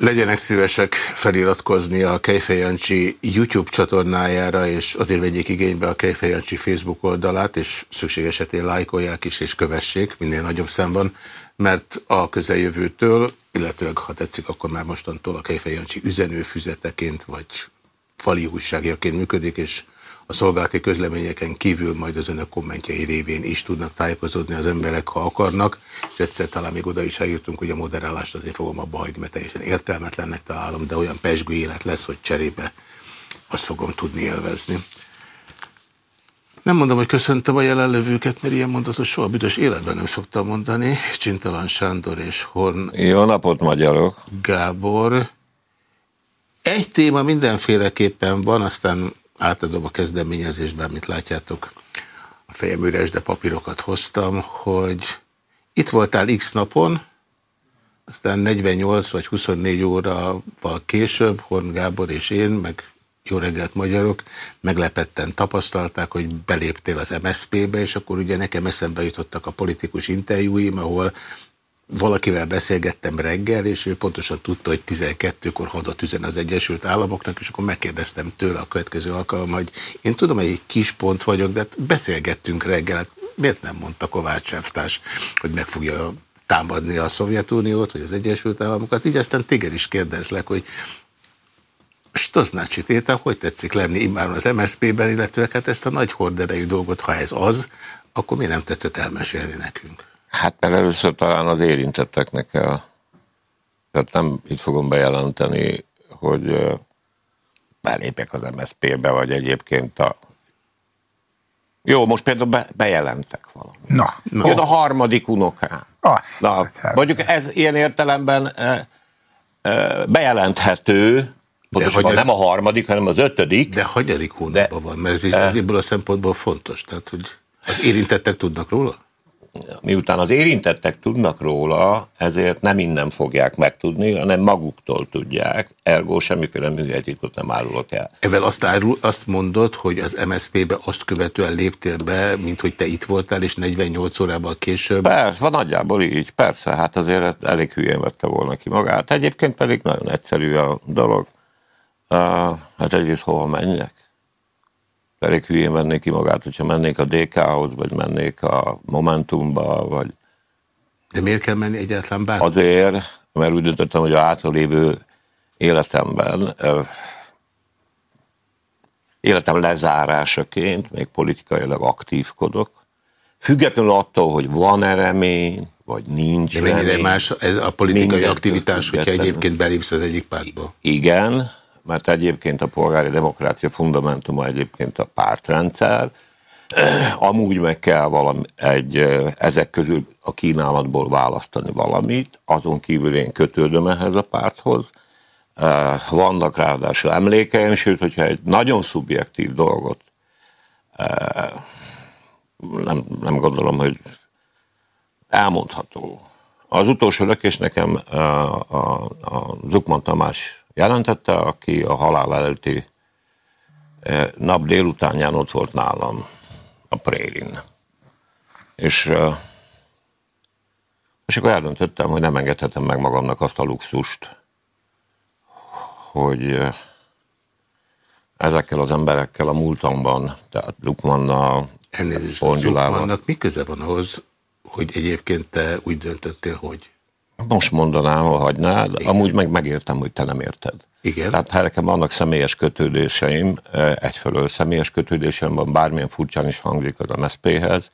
Legyenek szívesek feliratkozni a Kejfej YouTube csatornájára, és azért vegyék igénybe a Kejfej Facebook oldalát, és szükség esetén lájkolják is, és kövessék minél nagyobb számban, mert a közeljövőtől, illetőleg ha tetszik, akkor már mostantól a Kejfej üzenőfüzeteként, vagy fali újságjaként működik, és a szolgálati közleményeken kívül majd az önök kommentjei révén is tudnak tájékozódni az emberek, ha akarnak, és egyszer talán még oda is eljutunk, hogy a moderálást azért fogom abba hagyni, mert teljesen értelmetlennek találom, de olyan pesgő élet lesz, hogy cserébe azt fogom tudni élvezni. Nem mondom, hogy köszöntöm a jelenlevőket, mert ilyen mondatot soha büdös életben nem szoktam mondani. Csintalan Sándor és Horn. Jó napot, magyarok! Gábor. Egy téma mindenféleképpen van, aztán átadom a kezdeményezésben, amit látjátok, a fejem üres, de papírokat hoztam, hogy itt voltál x napon, aztán 48 vagy 24 óraval később Horn Gábor és én, meg jó reggelt magyarok, meglepetten tapasztalták, hogy beléptél az MSZP-be, és akkor ugye nekem eszembe jutottak a politikus interjúim, ahol valakivel beszélgettem reggel, és ő pontosan tudta, hogy 12-kor hadat üzen az Egyesült Államoknak, és akkor megkérdeztem tőle a következő alkalom, hogy én tudom, hogy egy kis pont vagyok, de hát beszélgettünk reggel, hát miért nem mondta Kovács Eftás, hogy meg fogja támadni a Szovjetuniót, vagy az Egyesült Államokat, így aztán téged is kérdezlek, hogy Stoznácsi Téta, hogy tetszik lenni immáron az MSZP-ben, illetve hát ezt a nagy horderejű dolgot, ha ez az, akkor mi nem tetszett elmesélni nekünk? Hát mert először talán az érintetteknek kell. Tehát nem itt fogom bejelenteni, hogy belépek az MSZP-be, vagy egyébként a... Jó, most például be, bejelentek valamit. Na, no. Jön a harmadik unokám. Azt. Na, mondjuk ez ilyen értelemben e, e, bejelenthető, Pontosabban nem a harmadik, hanem az ötödik. De hagyadik hónapban van, mert ez, ez ebből a szempontból fontos. Tehát, hogy az érintettek tudnak róla? Miután az érintettek tudnak róla, ezért nem innen fogják megtudni, hanem maguktól tudják, ergo semmiféle műhelytitkot nem árulok el. Ebben azt, árul, azt mondod, hogy az MSZP-be azt követően léptél be, mint hogy te itt voltál, és 48 órával később? Persze, van nagyjából így, persze, hát azért elég hülyén vette volna ki magát. Egyébként pedig nagyon egyszerű a dolog. Uh, hát egyrészt hova menjek? Elég hülyén vennék ki magát, hogyha mennék a DK-hoz, vagy mennék a Momentumba, vagy... De miért kell menni egyáltalán bármi? Azért, mert úgy döntöttem, hogy a hátralévő életemben életem lezárásaként még politikailag aktívkodok. Függetlenül attól, hogy van-e remény, vagy nincs De mennyire remény, más ez a politikai aktivitás, hogyha egyébként belépsz az egyik pártba? Igen, mert egyébként a polgári demokrácia fundamentuma egyébként a pártrendszer, amúgy meg kell valami, egy, ezek közül a kínálatból választani valamit, azon kívül én kötődöm ehhez a párthoz, vannak ráadásul emlékeim, sőt, hogyha egy nagyon szubjektív dolgot nem, nem gondolom, hogy elmondható. Az utolsó lökés nekem a, a, a Zukman Tamás jelentette, aki a halál előtti eh, nap délutánján ott volt nálam a Prérin. És, eh, és akkor eldöntöttem, hogy nem engedhetem meg magamnak azt a luxust, hogy eh, ezekkel az emberekkel a múltamban, tehát Lukmannal, Elnézést, Lukmannak mi köze van ahhoz, hogy egyébként te úgy döntöttél, hogy most mondanám, ha hagynád, Igen. amúgy meg megértem, hogy te nem érted. Igen. Tehát ha nekem vannak személyes kötődéseim, eh, egyfelől személyes kötődésem van, bármilyen furcsán is hangzik az MSZP-hez,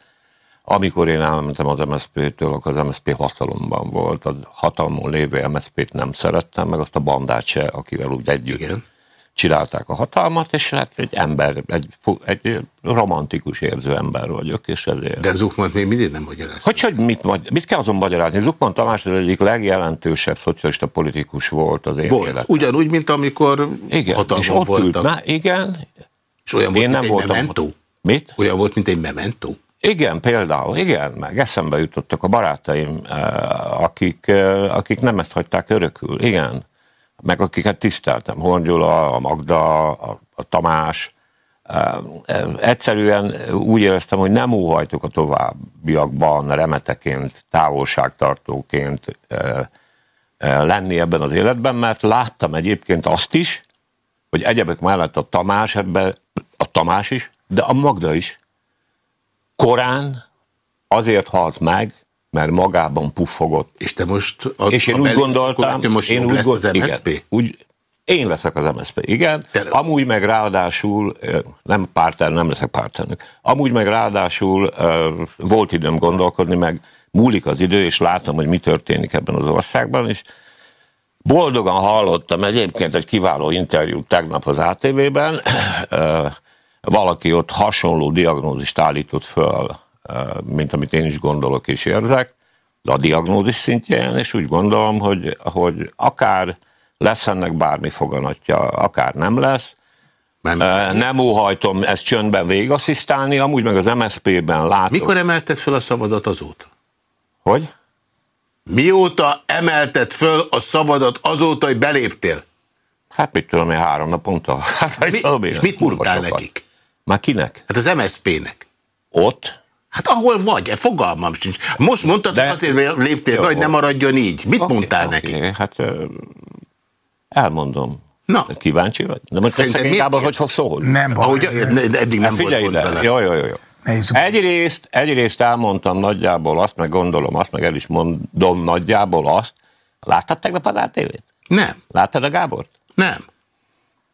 amikor én elmentem az MSZP-től, akkor az MSZP hatalomban volt. A hatalmon lévő MSZP-t nem szerettem, meg azt a bandát se, akivel úgy együtt Igen csinálták a hatalmat, és hát egy ember, egy, egy romantikus érző ember vagyok, és ezért... De Zukmant még mindig nem magyaráz. Hogy, hogy mit, mit kell azon magyarázni? Zukman Tamás az egyik legjelentősebb szocialista politikus volt az én volt. életem. Ugyanúgy, mint amikor igen, és ott voltak. Ült, na, igen. És olyan volt, én mint nem egy voltam, memento? Mit? Olyan volt, mint egy memento? Igen, például, igen, meg eszembe jutottak a barátaim, eh, akik, eh, akik nem ezt hagyták örökül, igen meg akiket tiszteltem, Hongyula, a Magda, a, a Tamás, Egyszerűen úgy éreztem, hogy nem óhajtok a továbbiakban remeteként, távolságtartóként lenni ebben az életben, mert láttam egyébként azt is, hogy egyebek mellett a Tamás ebben, a Tamás is, de a Magda is. Korán azért halt meg, mert magában puffogott. És te most a, és én a úgy gondoltam, most én úgy lesz az MSZP? Igen, úgy, én leszek az MSZP, igen. Te... Amúgy meg ráadásul, nem pártelnök, nem leszek pártelnök. Amúgy meg ráadásul volt időm gondolkodni, meg múlik az idő, és látom, hogy mi történik ebben az országban, és boldogan hallottam egyébként egy kiváló interjút tegnap az ATV-ben, valaki ott hasonló diagnózist állított föl, mint amit én is gondolok és érzek, de a diagnózis szintjén, és úgy gondolom, hogy, hogy akár lesz ennek bármi foganatja, akár nem lesz, nem, nem óhajtom ezt csöndben végigasszisztálni, amúgy meg az MSZP-ben látom. Mikor emelted fel a szabadat azóta? Hogy? Mióta emelted föl a szabadat azóta, hogy beléptél? Hát mit tudom én, három naponta. Hát, Mi, mit mondtál nekik? Már kinek? Hát az MSZP-nek. Ott? Hát ahol vagy, fogalmam sincs. Most mondtad, De... azért léptél be, hogy nem maradjon így. Mit okay, mondtál okay. neki? Hát elmondom. Na. Kíváncsi vagy? De most Szerinted Gábor, hogy fog szólni? Nem, ahogy eddig nem hát volt vele. Jó, jó, jó. jó. Egyrészt, egyrészt elmondtam nagyjából azt, meg gondolom azt, meg el is mondom nagyjából azt. Láttad tegnap az ATV-t? Nem. Láttad a Gábort? Nem.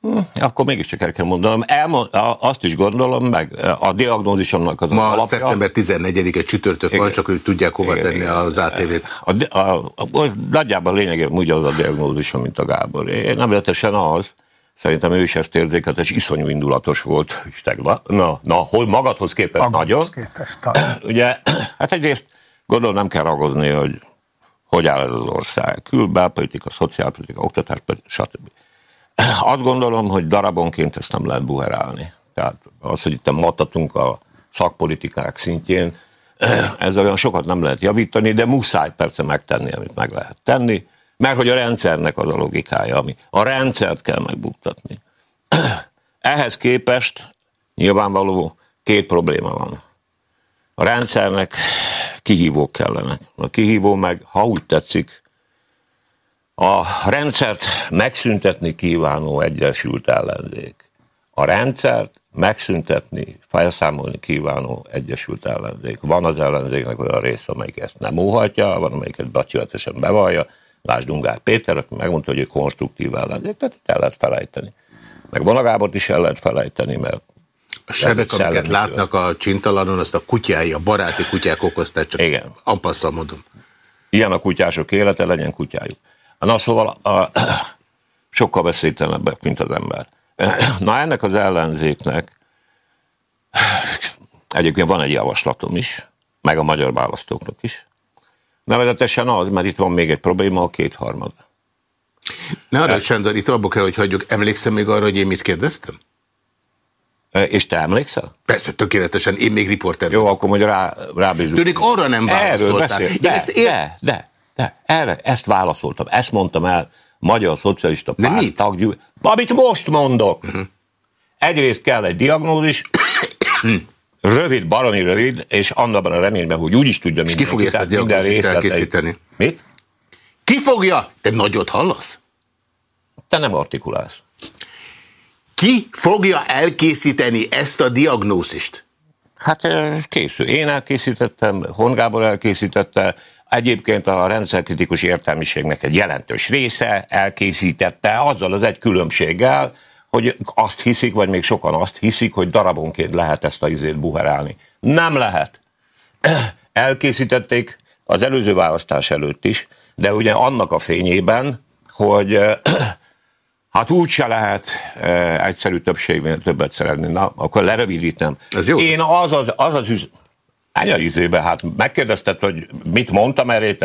Hm, akkor mégiscsak el kell mondanom. Elmond, azt is gondolom, meg a diagnózisomnak az Ma alapja. szeptember 14-e csütörtök van, csak ők tudják hova igen, tenni igen. az ATV-t. A, a, a, a, nagyjából lényegében úgy az a diagnózisom, mint a Gábor. Én nevezetesen az, Szerintem ő is ezt érzékelt, és iszonyú indulatos volt is tegnap. Na, na, hol magadhoz képest magadhoz nagyon. Képest, Ugye, hát egyrészt gondolom nem kell ragadni, hogy hogy áll ez az ország. Külbelpolitika, szociálpolitika, oktatás, stb. Azt gondolom, hogy darabonként ezt nem lehet buherálni. Tehát az, hogy itt matatunk a szakpolitikák szintjén, ezzel olyan sokat nem lehet javítani, de muszáj persze megtenni, amit meg lehet tenni, mert hogy a rendszernek az a logikája, ami a rendszert kell megbuktatni. Ehhez képest nyilvánvaló két probléma van. A rendszernek kihívók kellenek. A kihívó meg, ha úgy tetszik, a rendszert megszüntetni kívánó Egyesült Ellenzék. A rendszert megszüntetni, felszámolni kívánó Egyesült Ellenzék. Van az ellenzéknek olyan része, amelyik ezt nem óhatja, van, amelyiket becsületesen bevallja. Lásd Ungár Péter, aki megmondta, hogy egy konstruktív ellenzék, tehát itt el lehet felejteni. Meg Vona Gábort is el lehet felejteni, mert a sebek, amiket látnak a csintalanon, azt a kutyái, a baráti kutyák okozták, csak Igen. ampasszal mondom. Ilyen a kutyások élete, legyen kutyájuk. Na szóval a, sokkal veszélytelenebbek, mint az ember. Na ennek az ellenzéknek egyébként van egy javaslatom is, meg a magyar választóknak is. Nevezetesen az, mert itt van még egy probléma, a kétharmad. Ne arra, Sándor, itt abba kell, hogy hagyjuk. Emlékszem még arra, hogy én mit kérdeztem? És te emlékszel? Persze, tökéletesen. Én még riporter. Jó, akkor majd rá, rábízunk. Tűnik, arra nem válaszoltál. Erről beszél. De, ér... de, de, de, erre, ezt válaszoltam, ezt mondtam el, Magyar Szocialista Párt mit? taggyű, amit most mondok. Uh-huh. Egyrészt kell egy diagnózis, rövid, baromi rövid, és annak a reményben, hogy úgy is tudja mindenki. ki fogja ezt a diagnózist elkészíteni? Mit? Ki fogja? Te nagyot hallasz? Te nem artikulálsz. Ki fogja elkészíteni ezt a diagnózist? Hát készül. Én elkészítettem, Hongábor elkészítette, Egyébként a rendszerkritikus értelmiségnek egy jelentős része elkészítette azzal az egy különbséggel, hogy azt hiszik, vagy még sokan azt hiszik, hogy darabonként lehet ezt a izét buherálni. Nem lehet. Elkészítették az előző választás előtt is, de ugye annak a fényében, hogy hát úgy se lehet egyszerű többségnél többet szeretni. Na, akkor lerövidítem. Ez jó. Én az az, az, az üz... Anya izébe, hát megkérdezted, hogy mit mondtam erre,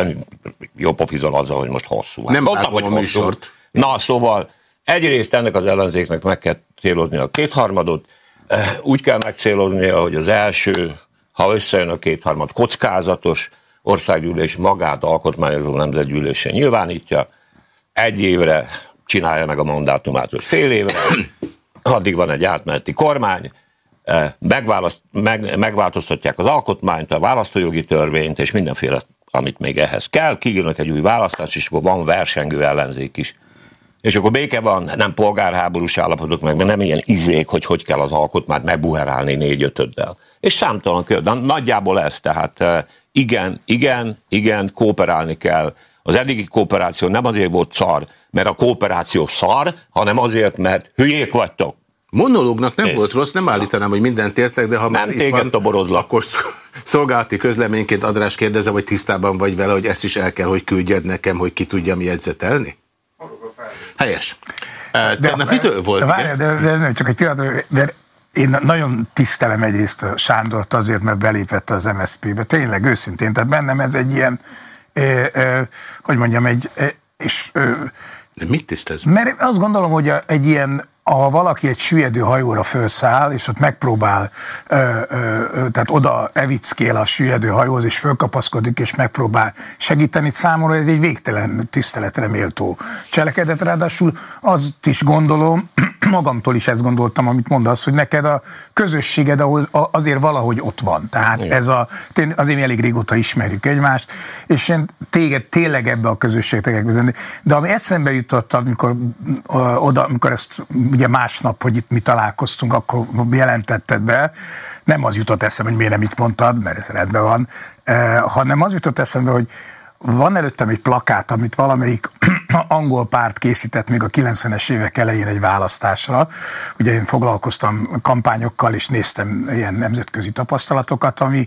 jó pofizol azzal, hogy most hosszú. Hát Nem mondtam, hogy hosszú. Műsort. Na, szóval egyrészt ennek az ellenzéknek meg kell célozni a kétharmadot, úgy kell megcéloznia, hogy az első, ha összejön a kétharmad, kockázatos országgyűlés magát alkotmányozó nemzetgyűlésen nyilvánítja, egy évre csinálja meg a mandátumát, hogy fél évre, addig van egy átmeneti kormány, meg, megváltoztatják az alkotmányt, a választójogi törvényt, és mindenféle amit még ehhez kell, kijönnek egy új választás, és akkor van versengő ellenzék is. És akkor béke van, nem polgárháborús állapotok meg, mert nem ilyen izék, hogy hogy kell az alkotmányt megbuherálni négy-ötöddel. És számtalan kör, de nagyjából ez, tehát eh, igen, igen, igen, kooperálni kell. Az eddigi kooperáció nem azért volt szar, mert a kooperáció szar, hanem azért, mert hülyék vagytok. Monológnak nem é. volt rossz, nem állítanám, hogy mindent értek, de ha nem már itt van, toborozlak. akkor szolgálati közleményként Adrás kérdezem, hogy tisztában vagy vele, hogy ezt is el kell, hogy küldjed nekem, hogy ki tudja mi jegyzetelni? Helyes. De, Tegnap mitől volt? Várj, de, de, de, csak egy pillanat, de én nagyon tisztelem egyrészt a Sándort azért, mert belépett az MSZP-be. Tényleg, őszintén. Tehát bennem ez egy ilyen, eh, eh, hogy mondjam, egy, eh, és... Eh, de mit tisztelsz? Mert azt gondolom, hogy egy ilyen ha valaki egy süllyedő hajóra felszáll, és ott megpróbál, ö, ö, tehát oda evickél a süllyedő hajóhoz, és fölkapaszkodik, és megpróbál segíteni, számomra ez egy végtelen tiszteletre méltó cselekedet. Ráadásul azt is gondolom, magamtól is ezt gondoltam, amit mondasz, hogy neked a közösséged azért valahogy ott van. Tehát Igen. ez a, azért mi elég régóta ismerjük egymást, és én téged tényleg ebbe a közösségbe. De ami eszembe jutott, amikor oda, amikor ezt ugye másnap, hogy itt mi találkoztunk, akkor jelentetted be, nem az jutott eszembe, hogy miért nem itt mondtad, mert ez rendben van, eh, hanem az jutott eszembe, hogy van előttem egy plakát, amit valamelyik angol párt készített még a 90-es évek elején egy választásra. Ugye én foglalkoztam kampányokkal, és néztem ilyen nemzetközi tapasztalatokat, ami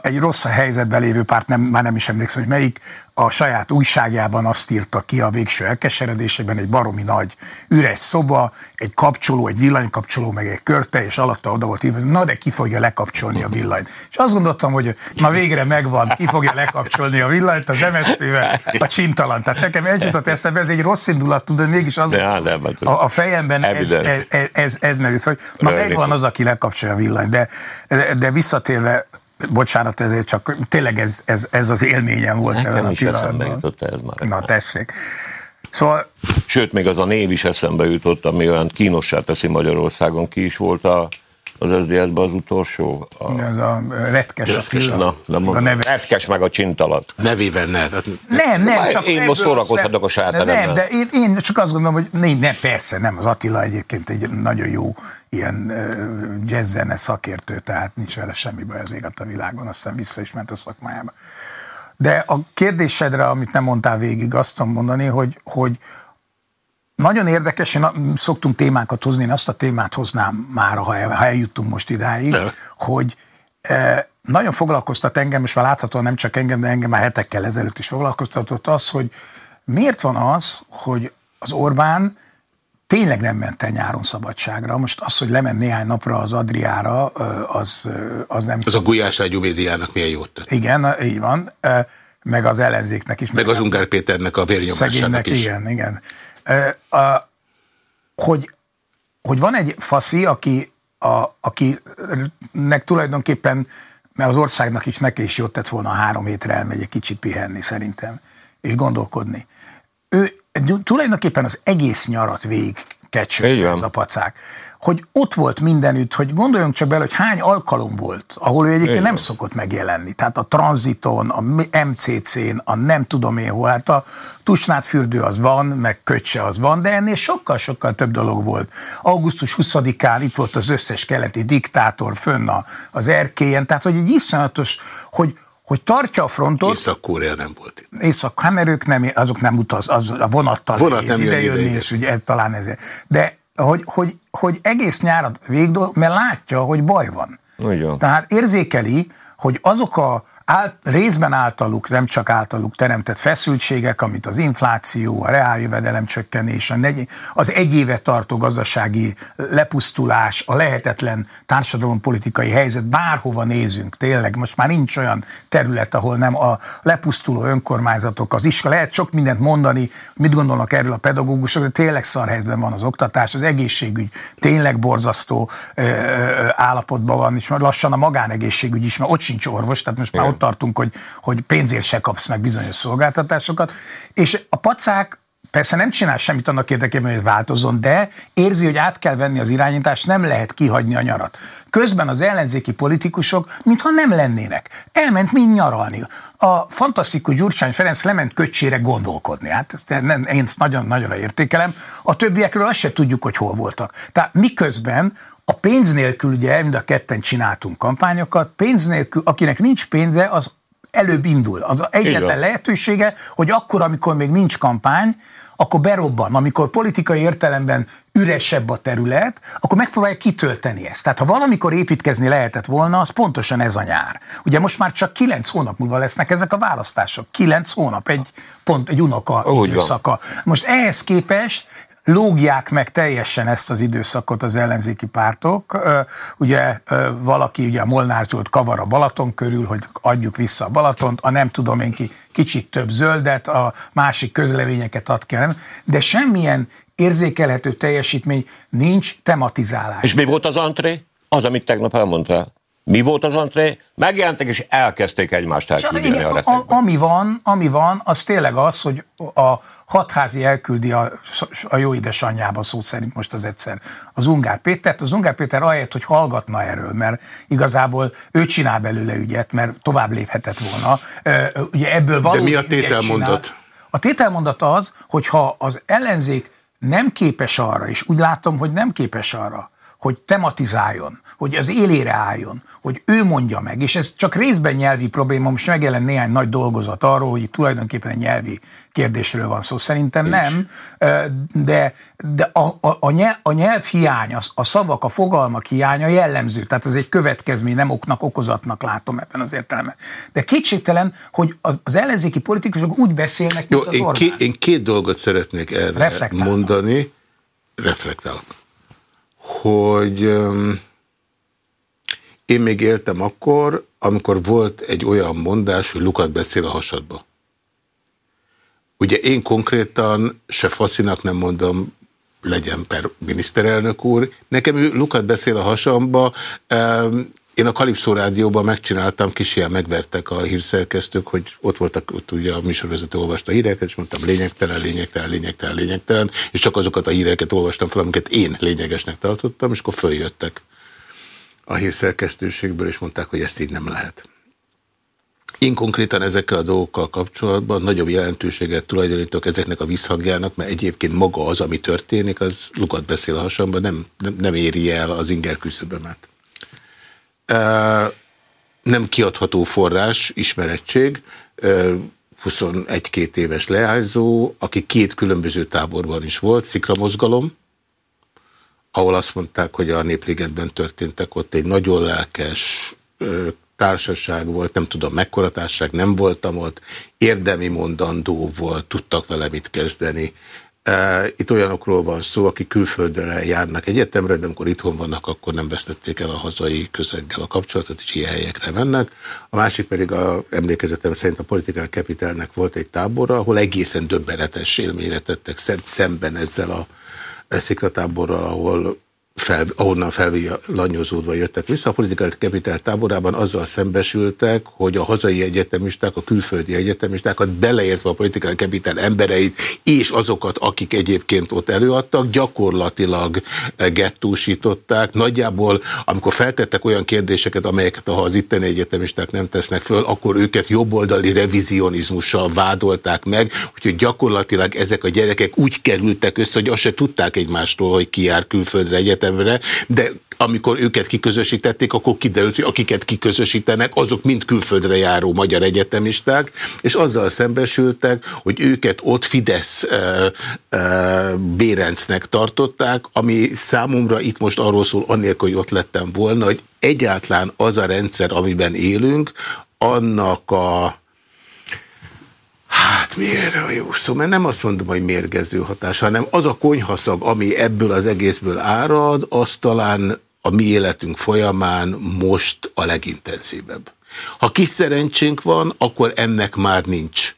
egy rossz helyzetben lévő párt, nem, már nem is emlékszem, hogy melyik, a saját újságjában azt írta ki a végső elkeseredésében, egy baromi nagy üres szoba, egy kapcsoló, egy villanykapcsoló, meg egy körte, és alatta oda volt írva, na de ki fogja lekapcsolni a villanyt. És azt gondoltam, hogy na végre megvan, ki fogja lekapcsolni a villanyt az MSZP-vel, a csintalan. Tehát nekem ez jutott eszembe, ez egy rossz indulat, de mégis az ja, nem, hát a, a fejemben ez, ez, ez, ez, ez merült, hogy na megvan az, aki lekapcsolja a villanyt. De, de, de visszatérve bocsánat, ezért csak tényleg ez, ez, ez az élményem volt. Nekem is eszembe jutott ez már. Na tessék. Szóval... Sőt, még az a név is eszembe jutott, ami olyan kínossá teszi Magyarországon. Ki is volt a az SZDSZ-ben az utolsó? A... Ez a retkes. retkes na, nem a neve... retkes meg a csintalat. Nevével ne. Tehát... Nem, nem, csak Én most szórakozhatok a saját Nem, de én, én, csak azt gondolom, hogy nem, nem, persze nem, az Attila egyébként egy nagyon jó ilyen uh, jazzzene szakértő, tehát nincs vele semmi baj az éget a világon, aztán vissza is ment a szakmájába. De a kérdésedre, amit nem mondtál végig, azt tudom mondani, hogy, hogy nagyon érdekes, én szoktunk témákat hozni, én azt a témát hoznám már, ha, el, ha eljuttunk most idáig, de. hogy e, nagyon foglalkoztat engem, és már láthatóan nem csak engem, de engem már hetekkel ezelőtt is foglalkoztatott az, hogy miért van az, hogy az Orbán tényleg nem ment el nyáron szabadságra. Most az, hogy lement néhány napra az Adriára, az, az nem... Ez a Gulyás Ágyú médiának milyen jót tett. Igen, így van. Meg az ellenzéknek is. Meg, meg az Ungár Péternek a vérnyomásának is. Igen, igen hogy, hogy van egy faszi, aki, a, akinek tulajdonképpen, mert az országnak is neki is jót tett volna három hétre elmegy egy kicsit pihenni szerintem, és gondolkodni. Ő tulajdonképpen az egész nyarat végig kecső ez a pacák hogy ott volt mindenütt, hogy gondoljunk csak bele, hogy hány alkalom volt, ahol ő egyébként Igen. nem szokott megjelenni. Tehát a tranziton, a MCC-n, a nem tudom én hol, hát a Tusnát fürdő az van, meg köcse az van, de ennél sokkal-sokkal több dolog volt. Augusztus 20-án itt volt az összes keleti diktátor fönn az erkélyen, tehát hogy egy iszonyatos, hogy hogy tartja a frontot. Észak-Korea nem volt itt. Észak, hát nem, azok nem utaz, az a vonattal Vonat nehéz ide jönni, és ugye talán ezért. De hogy, hogy, hogy egész nyárat végdol, mert látja, hogy baj van. Ugyan. Tehát érzékeli, hogy azok a ált, részben általuk, nem csak általuk teremtett feszültségek, amit az infláció, a reáljövedelem csökkenés, a negy, az egy éve tartó gazdasági lepusztulás, a lehetetlen társadalompolitikai helyzet, bárhova nézünk, tényleg most már nincs olyan terület, ahol nem a lepusztuló önkormányzatok, az iskola, lehet sok mindent mondani, mit gondolnak erről a pedagógusok, de tényleg szar helyzetben van az oktatás, az egészségügy tényleg borzasztó ö, állapotban van, és lassan a magánegészségügy is, mert ott sincs orvos, tehát most Igen. már ott tartunk, hogy, hogy pénzért se kapsz meg bizonyos szolgáltatásokat, és a pacák persze nem csinál semmit annak érdekében, hogy változzon, de érzi, hogy át kell venni az irányítást, nem lehet kihagyni a nyarat. Közben az ellenzéki politikusok, mintha nem lennének. Elment mind nyaralni. A fantasztikus Gyurcsány Ferenc lement köcsére gondolkodni. Hát ezt nem, én ezt nagyon-nagyon értékelem. A többiekről azt se tudjuk, hogy hol voltak. Tehát miközben a pénz nélkül, ugye mind a ketten csináltunk kampányokat, pénz nélkül, akinek nincs pénze, az előbb indul. Az egyetlen lehetősége, hogy akkor, amikor még nincs kampány, akkor berobban. Amikor politikai értelemben üresebb a terület, akkor megpróbálja kitölteni ezt. Tehát ha valamikor építkezni lehetett volna, az pontosan ez a nyár. Ugye most már csak kilenc hónap múlva lesznek ezek a választások. Kilenc hónap, egy pont egy unoka Úgy időszaka. Van. Most ehhez képest lógják meg teljesen ezt az időszakot az ellenzéki pártok. Ugye valaki, ugye a Molnár Zsolt kavar a Balaton körül, hogy adjuk vissza a Balatont, a nem tudom én ki kicsit több zöldet, a másik közleményeket ad kell, de semmilyen érzékelhető teljesítmény nincs tematizálás. És mi volt az antré? Az, amit tegnap elmondtál. Mi volt az antré? Megjelentek és elkezdték egymást elküldeni a, a ami van, ami van, az tényleg az, hogy a hatházi elküldi a, a jó édesanyjába szó szerint most az egyszer az Ungár Pétert. Az Ungár Péter ahelyett, hogy hallgatna erről, mert igazából ő csinál belőle ügyet, mert tovább léphetett volna. Ugye ebből De mi a tételmondat? A tételmondat az, hogyha az ellenzék nem képes arra, és úgy látom, hogy nem képes arra, hogy tematizáljon, hogy az élére álljon, hogy ő mondja meg, és ez csak részben nyelvi probléma, most megjelent néhány nagy dolgozat arról, hogy itt tulajdonképpen nyelvi kérdésről van szó. Szerintem és. nem, de, de a, a, a, nyelv, a nyelv hiány, a, a szavak, a fogalmak hiánya jellemző, tehát ez egy következmény, nem oknak, okozatnak látom ebben az értelemben. De kétségtelen, hogy az ellenzéki politikusok úgy beszélnek, Jó, mint az én, ké, én két dolgot szeretnék erre mondani. Reflektálok hogy én még éltem akkor, amikor volt egy olyan mondás, hogy Lukat beszél a hasadba. Ugye én konkrétan se faszinak nem mondom, legyen per miniszterelnök úr. Nekem ő Lukat beszél a hasamba, én a Kalipszó rádióban megcsináltam, kis ilyen megvertek a hírszerkesztők, hogy ott voltak, ott ugye a műsorvezető olvasta a híreket, és mondtam lényegtelen, lényegtelen, lényegtelen, lényegtelen, és csak azokat a híreket olvastam fel, amiket én lényegesnek tartottam, és akkor följöttek a hírszerkesztőségből, és mondták, hogy ezt így nem lehet. Én konkrétan ezekkel a dolgokkal kapcsolatban nagyobb jelentőséget tulajdonítok ezeknek a visszhangjának, mert egyébként maga az, ami történik, az lukat beszél a hasamban, nem, nem, nem éri el az inger küszöbömet nem kiadható forrás, ismerettség, 21-2 éves leányzó, aki két különböző táborban is volt, szikramozgalom, ahol azt mondták, hogy a Népligetben történtek, ott egy nagyon lelkes társaság volt, nem tudom mekkora társaság, nem voltam ott, érdemi mondandó volt, tudtak vele mit kezdeni, itt olyanokról van szó, akik külföldre járnak egyetemre, de amikor itthon vannak, akkor nem vesztették el a hazai közeggel a kapcsolatot, és ilyen helyekre mennek. A másik pedig a emlékezetem szerint a Political Capitalnek volt egy tábora, ahol egészen döbbenetes élményre tettek szert szemben ezzel a sziklatáborral, ahol fel, ahonnan felvillanyozódva jöttek vissza. A politikai kapital táborában azzal szembesültek, hogy a hazai egyetemisták, a külföldi egyetemistákat, beleértve a politikai kapital embereit, és azokat, akik egyébként ott előadtak, gyakorlatilag gettósították. Nagyjából, amikor feltettek olyan kérdéseket, amelyeket ha az itteni egyetemisták nem tesznek föl, akkor őket jobboldali revizionizmussal vádolták meg, úgyhogy gyakorlatilag ezek a gyerekek úgy kerültek össze, hogy azt se tudták egymástól, hogy ki jár külföldre egyetem egyetemre, de amikor őket kiközösítették, akkor kiderült, hogy akiket kiközösítenek, azok mind külföldre járó magyar egyetemisták, és azzal szembesültek, hogy őket ott Fidesz e, e, Bérencnek tartották, ami számomra itt most arról szól, annélkül, hogy ott lettem volna, hogy egyáltalán az a rendszer, amiben élünk, annak a Hát miért a jó szó? Mert nem azt mondom, hogy mérgező hatás, hanem az a konyhaszag, ami ebből az egészből árad, az talán a mi életünk folyamán most a legintenzívebb. Ha kis szerencsénk van, akkor ennek már nincs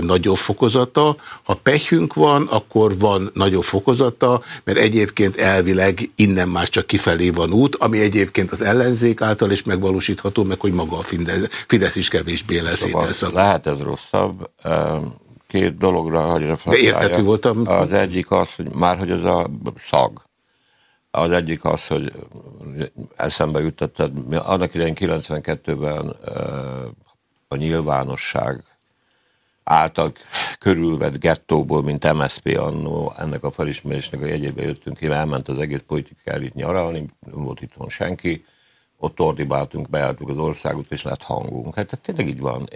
nagyobb fokozata. Ha pehünk van, akkor van nagyobb fokozata, mert egyébként elvileg innen már csak kifelé van út, ami egyébként az ellenzék által is megvalósítható, meg hogy maga a Fidesz is kevésbé lesz szóval Lehet ez rosszabb. két dologra, hogy reflektáljak. De érthető voltam. Az egyik az, hogy már hogy ez a szag. Az egyik az, hogy eszembe jutottak, annak idején 92-ben a nyilvánosság által körülvett gettóból, mint MSZP annó, ennek a felismerésnek a jegyébe jöttünk ki, elment az egész politika elit nyaralni, nem volt itt senki, ott ordibáltunk, beálltuk az országot, és lett hangunk. Hát, hát tényleg így van.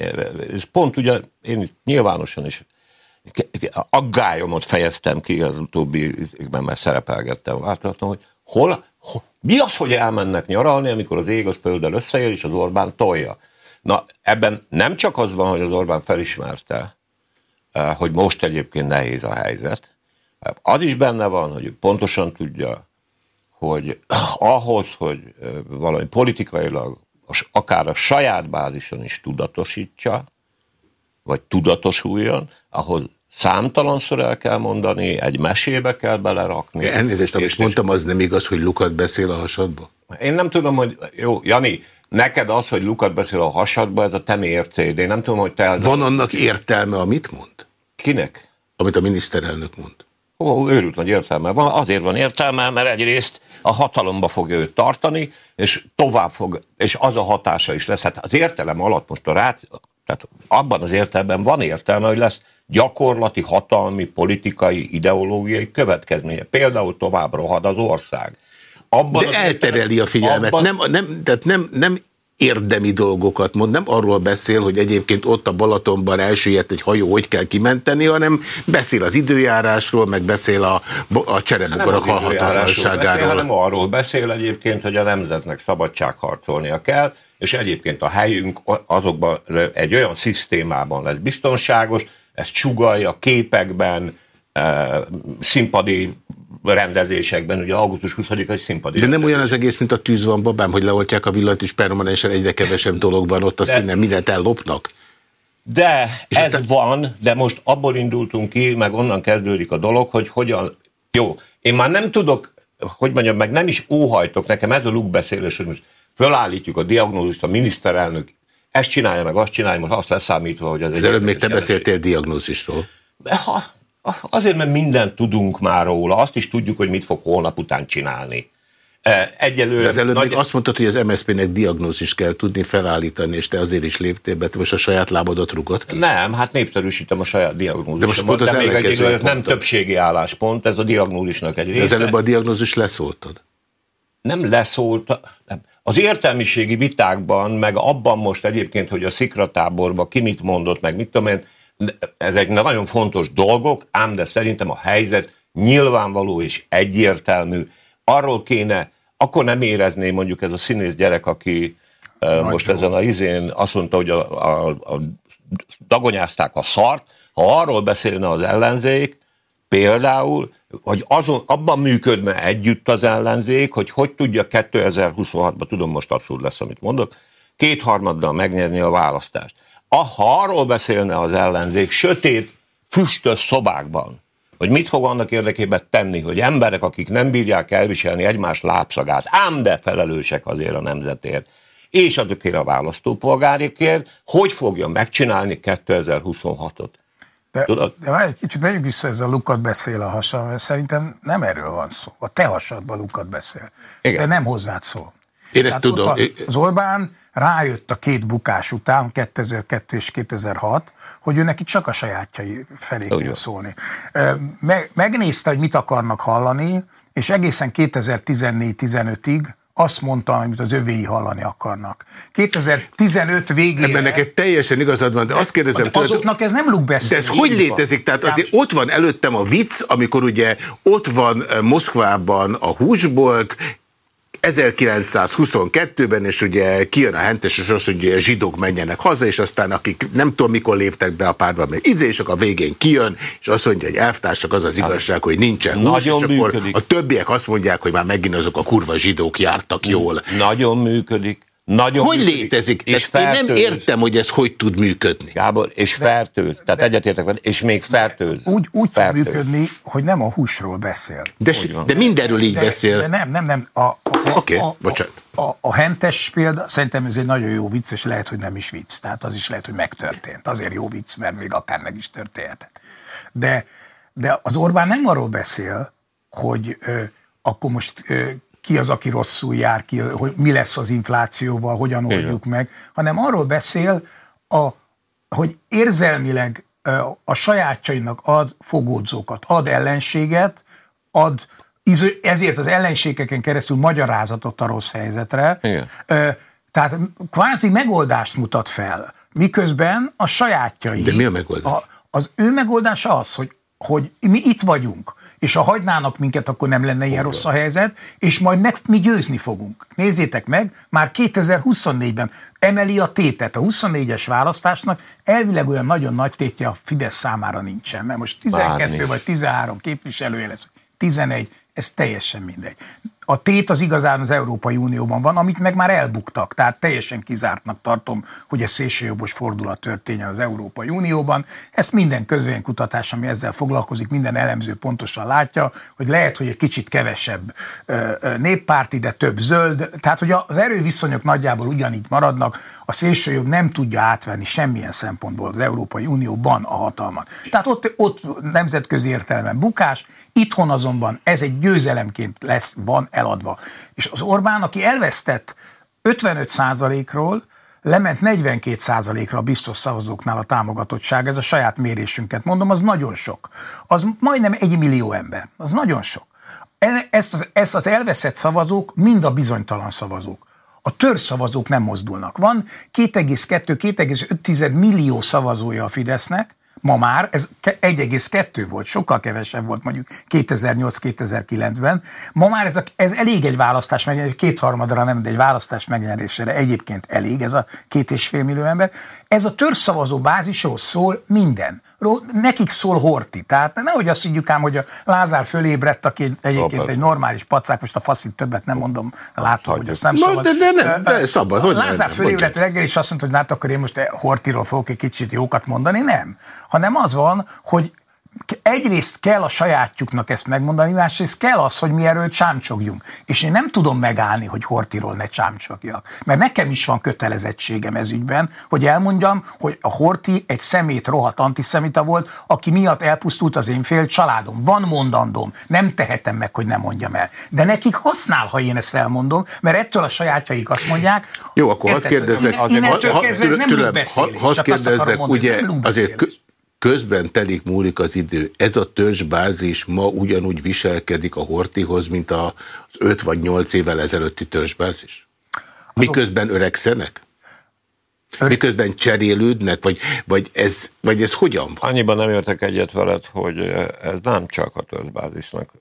És pont ugye én nyilvánosan is aggályomat fejeztem ki az utóbbi, mert szerepelgettem, váltottam, hogy hol, hol, mi az, hogy elmennek nyaralni, amikor az ég az földdel összeér, és az Orbán tolja. Na, ebben nem csak az van, hogy az Orbán felismerte, eh, hogy most egyébként nehéz a helyzet, az is benne van, hogy pontosan tudja, hogy ahhoz, hogy eh, valami politikailag akár a saját bázison is tudatosítsa, vagy tudatosuljon, ahhoz számtalanszor el kell mondani, egy mesébe kell belerakni. Elnézést, amit mondtam, az nem igaz, hogy Lukat beszél a hasadba? Én nem tudom, hogy jó, Jani, neked az, hogy Lukat beszél a hasadba, ez a te mércéd. Én nem tudom, hogy te... Van annak értelme, amit mond? Kinek? Amit a miniszterelnök mond. Ó, őrült nagy értelme van. Azért van értelme, mert egyrészt a hatalomba fogja őt tartani, és tovább fog, és az a hatása is lesz. Hát az értelem alatt most a rát, tehát abban az értelemben van értelme, hogy lesz gyakorlati, hatalmi, politikai, ideológiai következménye. Például tovább rohad az ország. Abban De eltereli a figyelmet. Abban... Nem, nem, tehát nem, nem érdemi dolgokat mond, nem arról beszél, hogy egyébként ott a Balatonban elsüllyedt egy hajó, hogy kell kimenteni, hanem beszél az időjárásról, meg beszél a, a cserebugarak halhatatlanságáról. hanem arról beszél egyébként, hogy a nemzetnek szabadságharcolnia kell, és egyébként a helyünk azokban egy olyan szisztémában lesz biztonságos, ezt sugalja képekben, eh, színpadi rendezésekben, ugye augusztus 20-a egy színpadi De nem olyan az egész, mint a tűz van babám, hogy leoltják a villanyt, és permanensen egyre kevesebb dolog van ott a de, színen, mindent ellopnak? De és ez aztán... van, de most abból indultunk ki, meg onnan kezdődik a dolog, hogy hogyan... Jó, én már nem tudok, hogy mondjam, meg nem is óhajtok, nekem ez a lukbeszélés, hogy most fölállítjuk a diagnózist, a miniszterelnök ezt csinálja, meg azt csinálja, most azt leszámítva, hogy az egy... előbb még te beszéltél diagnózisról. Ha, azért, mert mindent tudunk már róla, azt is tudjuk, hogy mit fog holnap után csinálni. E, egyelőre... De az előbb nagy... még azt mondtad, hogy az MSZP-nek diagnózist kell tudni felállítani, és te azért is léptél be, te most a saját lábadat rugott ki? Nem, hát népszerűsítem a saját diagnózist. De most pont az de még egy, ez nem többségi álláspont, ez a diagnózisnak egy része. De az előbb a diagnózis leszóltad? Nem leszólt, nem. Az értelmiségi vitákban, meg abban most egyébként, hogy a szikratáborban ki mit mondott, meg mit tudom én, ezek nagyon fontos dolgok, ám de szerintem a helyzet nyilvánvaló és egyértelmű. Arról kéne, akkor nem érezné mondjuk ez a színész gyerek, aki Nagy most jó. ezen a izén azt mondta, hogy a, a, a, dagonyázták a szart, ha arról beszélne az ellenzék, például, hogy azon, abban működne együtt az ellenzék, hogy hogy tudja 2026-ban, tudom most abszolút lesz, amit mondok, kétharmaddal megnyerni a választást. Ah, ha arról beszélne az ellenzék sötét, füstös szobákban, hogy mit fog annak érdekében tenni, hogy emberek, akik nem bírják elviselni egymás lábszagát, ám de felelősek azért a nemzetért, és azokért a választópolgárikért, hogy fogja megcsinálni 2026-ot. De, Tudod? de várj egy kicsit, megyünk vissza, ez a lukat beszél a hasam, mert szerintem nem erről van szó. A te hasadban lukat beszél. Igen. De nem hozzád szól. Én ezt tudom. A, az Orbán rájött a két bukás után, 2002 és 2006, hogy ő neki csak a sajátjai felé kell szólni. Meg, megnézte, hogy mit akarnak hallani, és egészen 2014-15-ig azt mondta, amit az övéi hallani akarnak. 2015 végére... Ebben neked teljesen igazad van, de azt kérdezem... De azoknak ez nem lukbeszél. De ez hogy létezik? Tehát azért ott van előttem a vicc, amikor ugye ott van Moszkvában a húsbolt, 1922-ben, és ugye kijön a hentes, és azt mondja, hogy zsidók menjenek haza, és aztán akik nem tudom mikor léptek be a párba, meg izések a végén kijön, és azt mondja, hogy elvtársak az az igazság, hogy nincsen hús, Nagyon és akkor a többiek azt mondják, hogy már megint azok a kurva zsidók jártak jól. Nagyon működik, Nagyon hogy működik, létezik? és És én nem értem, hogy ez hogy tud működni. Gábor, és fertőz. Tehát egyetértek vele, és még fertőz. Úgy, úgy tud fertőz. működni, hogy nem a húsról beszél. De, de mindenről így de, beszél. De nem, nem, nem. A, a, Oké, a, a, bocsánat. A, a, a hentes példa, szerintem ez egy nagyon jó vicc, és lehet, hogy nem is vicc. Tehát az is lehet, hogy megtörtént. Azért jó vicc, mert még akár meg is történhetett. De, de az Orbán nem arról beszél, hogy ö, akkor most ö, ki az, aki rosszul jár, ki, hogy mi lesz az inflációval, hogyan oldjuk meg, hanem arról beszél, a, hogy érzelmileg a sajátjainak ad fogódzókat, ad ellenséget, ad ezért az ellenségeken keresztül magyarázatot a rossz helyzetre. Igen. Tehát kvázi megoldást mutat fel, miközben a sajátjai. De mi a megoldás? A, az ő megoldása az, hogy, hogy mi itt vagyunk, és ha hagynának minket, akkor nem lenne ilyen rossz a helyzet, és majd meg, mi győzni fogunk. Nézzétek meg, már 2024-ben emeli a tétet. A 24-es választásnak elvileg olyan nagyon nagy tétje a Fidesz számára nincsen, mert most 12 nincs. vagy 13 képviselője lesz, 11, ez teljesen mindegy. A tét az igazán az Európai Unióban van, amit meg már elbuktak, tehát teljesen kizártnak tartom, hogy egy szélsőjobbos fordulat történjen az Európai Unióban. Ezt minden közvénykutatás, ami ezzel foglalkozik, minden elemző pontosan látja, hogy lehet, hogy egy kicsit kevesebb néppárti, de több zöld, tehát hogy az erőviszonyok nagyjából ugyanígy maradnak, a szélsőjobb nem tudja átvenni semmilyen szempontból az Európai Unióban a hatalmat. Tehát ott, ott nemzetközi értelemben bukás, itthon azonban ez egy győzelemként lesz, van eladva. És az Orbán, aki elvesztett 55%-ról, lement 42%-ra a biztos szavazóknál a támogatottság, ez a saját mérésünket mondom, az nagyon sok. Az majdnem egy millió ember, az nagyon sok. E- Ezt az, ezt az elveszett szavazók mind a bizonytalan szavazók. A törzszavazók nem mozdulnak. Van 2,2-2,5 millió szavazója a Fidesznek, ma már, ez ke- 1,2 volt, sokkal kevesebb volt mondjuk 2008-2009-ben. Ma már ez, a, ez elég egy választás megnyerésére, kétharmadra nem, de egy választás megnyerésére egyébként elég ez a két és fél millió ember. Ez a törzszavazó bázisról szól minden. Nekik szól Horti. Tehát nehogy azt higgyük ám, hogy a Lázár fölébredt, aki egy- egyébként egy normális pacák, most a faszit többet nem mondom, látom, hogy azt nem Na, szabad. de- de nem, de szabad, hogy Lázár nem, fölébredt reggel, és azt mondta, hogy hát akkor én most Hortiról fogok egy kicsit jókat mondani. Nem. Hanem az van, hogy egyrészt kell a sajátjuknak ezt megmondani, másrészt kell az, hogy mi erről csámcsogjunk. És én nem tudom megállni, hogy Hortiról ne csámcsogjak. Mert nekem is van kötelezettségem ez ügyben, hogy elmondjam, hogy a Horti egy szemét rohadt antiszemita volt, aki miatt elpusztult az én fél családom. Van mondandóm, nem tehetem meg, hogy nem mondjam el. De nekik használ, ha én ezt elmondom, mert ettől a sajátjaik azt mondják. Jó, akkor hadd kérdezzek, kezdve ez nem tőlem, ha- akarom kérdezzek, ugye azért közben telik múlik az idő. Ez a törzsbázis ma ugyanúgy viselkedik a Hortihoz, mint az 5 vagy 8 évvel ezelőtti törzsbázis? Miközben öregszenek? Miközben cserélődnek? Vagy, vagy, ez, vagy ez hogyan van? Annyiban nem értek egyet veled, hogy ez nem csak a törzsbázisnak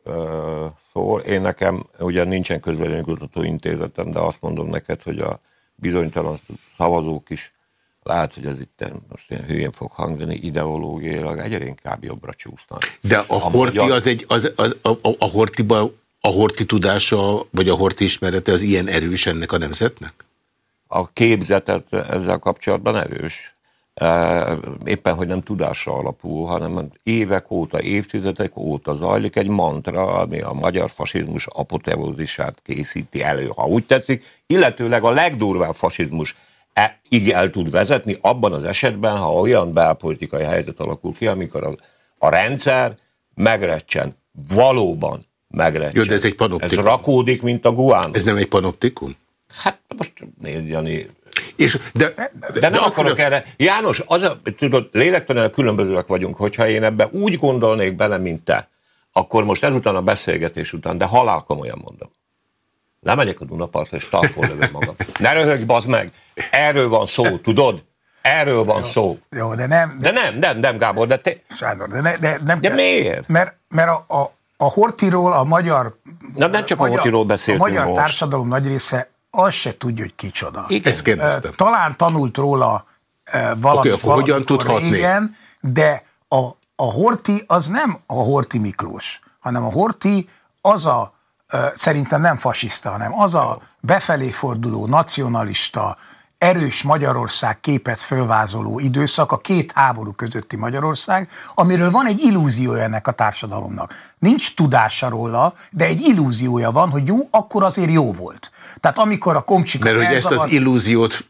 szól. Én nekem ugye nincsen közvéleménykutató intézetem, de azt mondom neked, hogy a bizonytalan szavazók is lehet, hogy ez itt most ilyen hülyén fog hangzani, ideológiailag egyre inkább jobbra csúsznak. De a, a Horti magyar- az egy, az, az, a, a, a Hortiba, a Horti tudása, vagy a Horti ismerete az ilyen erős ennek a nemzetnek? A képzetet ezzel kapcsolatban erős. E, Éppen, hogy nem tudásra alapul, hanem évek óta, évtizedek óta zajlik egy mantra, ami a magyar fasizmus apoteózisát készíti elő, ha úgy tetszik, illetőleg a legdurvább fasizmus így el tud vezetni abban az esetben, ha olyan belpolitikai helyzet alakul ki, amikor a, a rendszer megrecsen, valóban megrecsen. Jó, de ez egy panoptikum. Ez rakódik, mint a guán. Ez nem egy panoptikum? Hát most nézd, Jani, És, de, de nem de akarok erre. János, az a, tudod, lélektelen különbözőek vagyunk, hogyha én ebbe úgy gondolnék bele, mint te, akkor most ezután a beszélgetés után, de halál komolyan mondom. Lemegyek a Dunapartra, és talpon lövöm magam. Ne röhögj, bazd meg! Erről van szó, tudod? Erről van szó. Jó, de nem, De nem, nem, nem, Gábor, de te... Sándor, de, ne, de nem De kell- miért? Mert, mert a, a, a Hortiról a magyar... Na, nem csak a Horthyról beszéltünk A magyar most. társadalom nagy része azt se tudja, hogy kicsoda. Igen. Ezt kérdeztem. Talán tanult róla valamit. Oké, akkor hogyan valamikor tud hatni? régen, de a, a Horti az nem a Horti Miklós, hanem a Horti az a szerintem nem fasiszta, hanem az a befelé forduló, nacionalista, erős Magyarország képet fölvázoló időszak, a két háború közötti Magyarország, amiről van egy illúziója ennek a társadalomnak. Nincs tudása róla, de egy illúziója van, hogy jó, akkor azért jó volt. Tehát amikor a komcsika... Mert hogy ezt az illúziót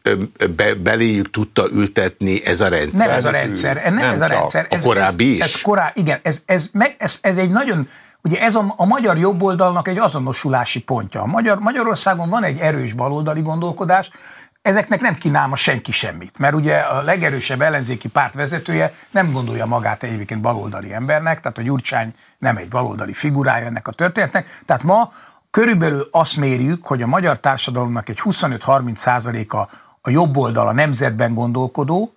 be, beléjük tudta ültetni ez a rendszer? Nem ez a rendszer. Nem, nem ez a rendszer. Ez, a korábbi ez, is? Ez, korá, igen, ez, ez, meg, ez, ez egy nagyon Ugye ez a, a magyar jobboldalnak egy azonosulási pontja. A magyar, Magyarországon van egy erős baloldali gondolkodás, ezeknek nem kínálma senki semmit, mert ugye a legerősebb ellenzéki párt vezetője nem gondolja magát egyébként baloldali embernek, tehát a Gyurcsány nem egy baloldali figurája ennek a történetnek, tehát ma körülbelül azt mérjük, hogy a magyar társadalomnak egy 25-30 százaléka a jobb oldal a nemzetben gondolkodó,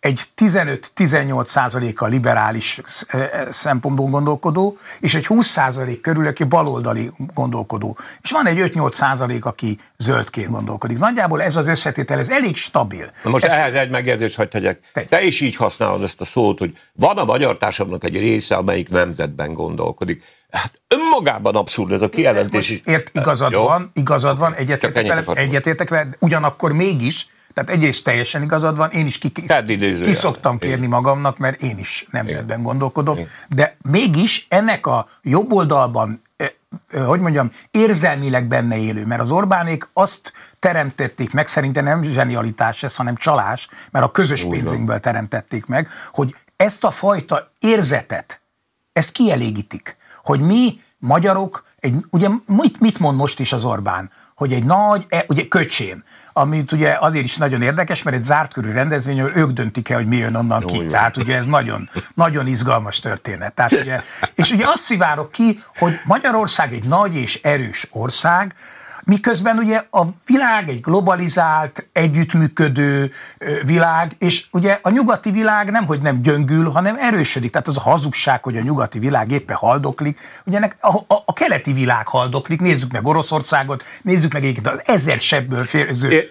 egy 15-18 százaléka liberális eh, eh, szempontból gondolkodó, és egy 20 százalék körül, aki baloldali gondolkodó. És van egy 5-8 százalék, aki zöldként gondolkodik. Nagyjából ez az összetétel, ez elég stabil. Na most ez ehhez egy megjegyzést hagyd tegyek. Te is így használod ezt a szót, hogy van a magyar társadalomnak egy része, amelyik nemzetben gondolkodik. Hát önmagában abszurd ez a kijelentés is. Ért, igazad Jó? van, igazad van, egyetértek vele, egyetértek vele, ugyanakkor mégis tehát egyrészt teljesen igazad van, én is ki, ki szoktam kérni magamnak, mert én is nemzetben gondolkodok, de mégis ennek a jobb oldalban hogy mondjam, érzelmileg benne élő, mert az Orbánék azt teremtették meg, szerintem nem zsenialitás ez, hanem csalás, mert a közös pénzünkből teremtették meg, hogy ezt a fajta érzetet, ezt kielégítik, hogy mi magyarok, egy, ugye mit, mit mond most is az Orbán? Hogy egy nagy, e, ugye köcsén, amit ugye azért is nagyon érdekes, mert egy zárt körű rendezvény, ők döntik el, hogy mi jön onnan Jó, ki. Jó. Tehát ugye ez nagyon, nagyon izgalmas történet. Tehát ugye, és ugye azt szivárok ki, hogy Magyarország egy nagy és erős ország, Miközben ugye a világ egy globalizált, együttműködő világ, és ugye a nyugati világ nem, hogy nem gyöngül, hanem erősödik. Tehát az a hazugság, hogy a nyugati világ éppen haldoklik, ugye ennek a, a, a keleti világ haldoklik, nézzük meg Oroszországot, nézzük meg egyébként az ezer sebből férző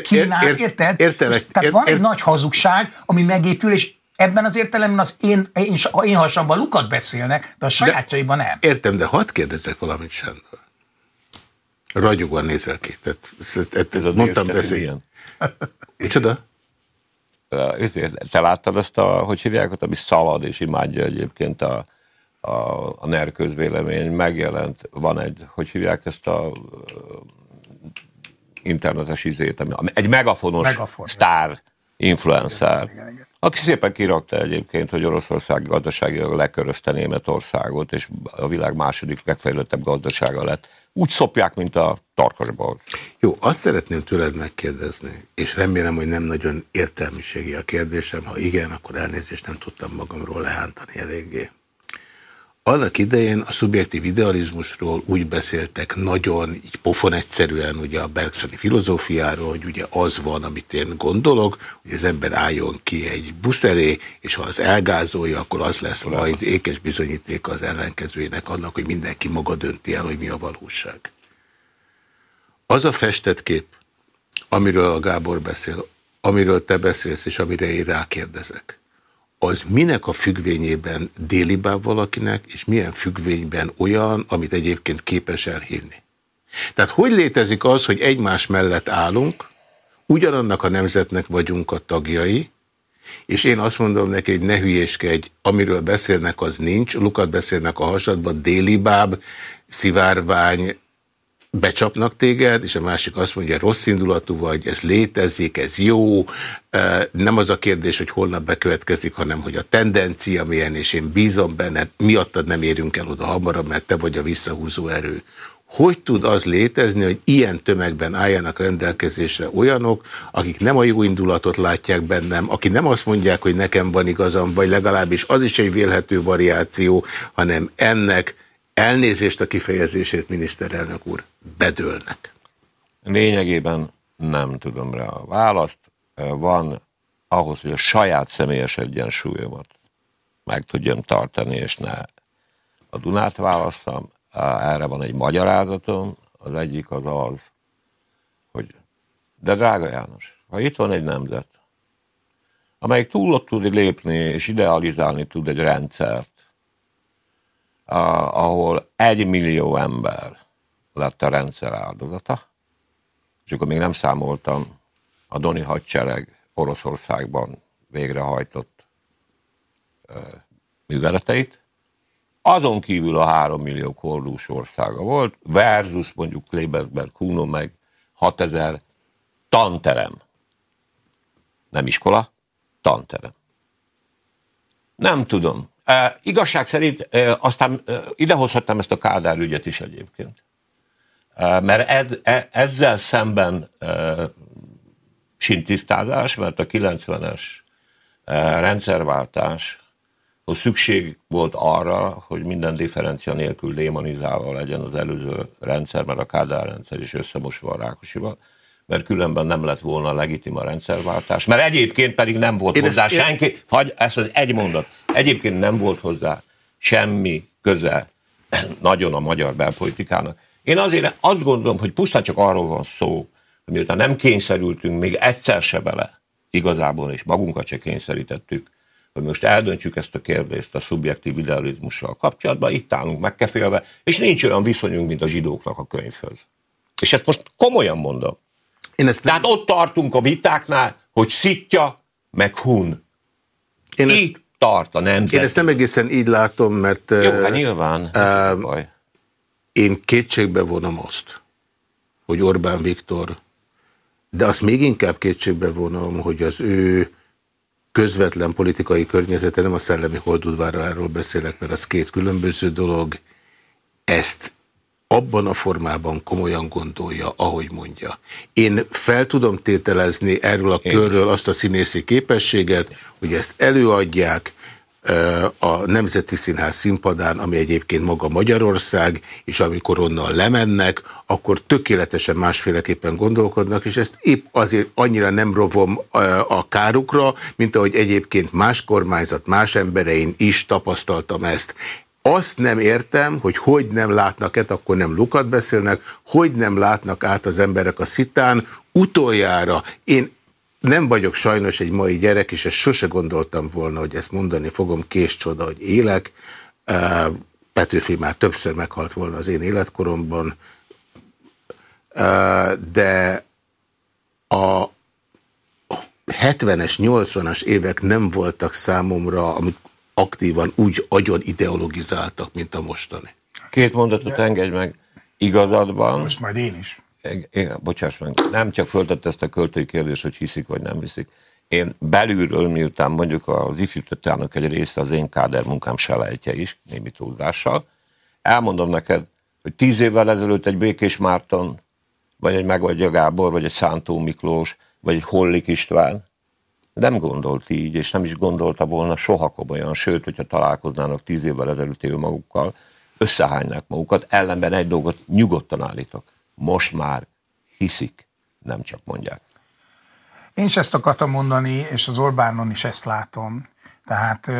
Kínát, érted? Értelek, tehát van egy nagy hazugság, ami megépül, és Ebben az értelemben az én, én, én hasamban lukat beszélnek, de a sajátjaiban nem. Értem, de hadd kérdezzek valamit sem. Ragyogóan nézel ki. Tehát, ezt, ezt, ezt Ez a mondtam beszélni. Micsoda? Ezért, te láttad ezt a, hogy hívják ott, ami szalad és imádja egyébként a, a, a NER közvélemény, megjelent, van egy, hogy hívják ezt a internetes izét, ami, egy megafonos Megafon, sztár influencer, igen, igen, igen. aki szépen kirakta egyébként, hogy Oroszország gazdaságilag lekörözte Németországot, és a világ második legfejlettebb gazdasága lett úgy szopják, mint a tarkasba. Jó, azt szeretném tőled megkérdezni, és remélem, hogy nem nagyon értelmiségi a kérdésem, ha igen, akkor elnézést nem tudtam magamról lehántani eléggé. Annak idején a szubjektív idealizmusról úgy beszéltek nagyon, így pofon egyszerűen ugye a Bergsoni filozófiáról, hogy ugye az van, amit én gondolok, hogy az ember álljon ki egy busz elé, és ha az elgázolja, akkor az lesz majd ékes bizonyíték az ellenkezőjének annak, hogy mindenki maga dönti el, hogy mi a valóság. Az a festett kép, amiről a Gábor beszél, amiről te beszélsz, és amire én rákérdezek, az minek a függvényében délibább valakinek, és milyen függvényben olyan, amit egyébként képes elhívni. Tehát hogy létezik az, hogy egymás mellett állunk, ugyanannak a nemzetnek vagyunk a tagjai, és én azt mondom neki, hogy ne hülyéskedj, amiről beszélnek, az nincs, lukat beszélnek a hasadban, délibáb, szivárvány, becsapnak téged, és a másik azt mondja, rossz indulatú vagy, ez létezik, ez jó. Nem az a kérdés, hogy holnap bekövetkezik, hanem hogy a tendencia milyen, és én bízom benne, miattad nem érünk el oda hamarabb, mert te vagy a visszahúzó erő. Hogy tud az létezni, hogy ilyen tömegben álljanak rendelkezésre olyanok, akik nem a jó indulatot látják bennem, akik nem azt mondják, hogy nekem van igazam, vagy legalábbis az is egy vélhető variáció, hanem ennek elnézést a kifejezését, miniszterelnök úr, bedőlnek? Lényegében nem tudom rá a választ. Van ahhoz, hogy a saját személyes egyensúlyomat meg tudjam tartani, és ne a Dunát választam. Erre van egy magyarázatom. Az egyik az az, hogy de drága János, ha itt van egy nemzet, amelyik túl tud lépni és idealizálni tud egy rendszert, ahol egy millió ember lett a rendszer áldozata, és akkor még nem számoltam a Doni hadsereg Oroszországban végrehajtott műveleteit, azon kívül a három millió kordús országa volt, versus mondjuk Klebersberg, Kuno meg 6000 tanterem. Nem iskola, tanterem. Nem tudom. Igazság szerint e, aztán e, ezt a Kádár ügyet is egyébként. Mert ez, e, ezzel szemben e, sintisztázás, mert a 90-es e, rendszerváltás szükség volt arra, hogy minden differencia nélkül démonizálva legyen az előző rendszer, mert a Kádár rendszer is összemosva a Rákosival, mert különben nem lett volna legitim a rendszerváltás, mert egyébként pedig nem volt Én hozzá ezt senki, én... hagy, ezt az egy mondat, egyébként nem volt hozzá semmi köze nagyon a magyar belpolitikának. Én azért azt gondolom, hogy pusztán csak arról van szó, hogy miután nem kényszerültünk még egyszer se bele, igazából, és magunkat se kényszerítettük, hogy most eldöntsük ezt a kérdést a szubjektív idealizmussal kapcsolatban, itt állunk megkefélve, és nincs olyan viszonyunk, mint a zsidóknak a könyvhöz. És ezt most komolyan mondom. Én ezt Tehát nem... ott tartunk a vitáknál, hogy szitja, meg hun. Én Itt ezt... tart a nemzet. Én ezt nem egészen így látom, mert... Jó, hát nyilván. Uh, baj. Én kétségbe vonom azt, hogy Orbán Viktor, de azt még inkább kétségbe vonom, hogy az ő közvetlen politikai környezete, nem a szellemi holdudváráról beszélek, mert az két különböző dolog, ezt abban a formában komolyan gondolja, ahogy mondja. Én fel tudom tételezni erről a körről azt a színészi képességet, hogy ezt előadják, a Nemzeti Színház színpadán, ami egyébként maga Magyarország, és amikor onnan lemennek, akkor tökéletesen másféleképpen gondolkodnak, és ezt épp azért annyira nem rovom a kárukra, mint ahogy egyébként más kormányzat, más emberein is tapasztaltam ezt. Azt nem értem, hogy hogy nem látnak-e, akkor nem lukat beszélnek, hogy nem látnak át az emberek a szitán. Utoljára én nem vagyok sajnos egy mai gyerek, és ezt sose gondoltam volna, hogy ezt mondani fogom, kés csoda, hogy élek. Petőfi már többször meghalt volna az én életkoromban, de a 70-es, 80-as évek nem voltak számomra, amit aktívan úgy agyon ideologizáltak, mint a mostani. Két mondatot engedj meg. Igazad van. Most majd én is. Igen, bocsáss meg, nem csak föltette ezt a költői kérdést, hogy hiszik vagy nem hiszik. Én belülről, miután mondjuk az ifjútatának egy része az én káder munkám selejtje is, némi túlzással, elmondom neked, hogy tíz évvel ezelőtt egy Békés Márton, vagy egy Megadja Gábor, vagy egy Szántó Miklós, vagy egy Hollik István nem gondolt így, és nem is gondolta volna soha komolyan, sőt, hogyha találkoznának tíz évvel ezelőtt magukkal, összehánynák magukat, ellenben egy dolgot nyugodtan állítok most már hiszik, nem csak mondják. Én is ezt akartam mondani, és az Orbánon is ezt látom. Tehát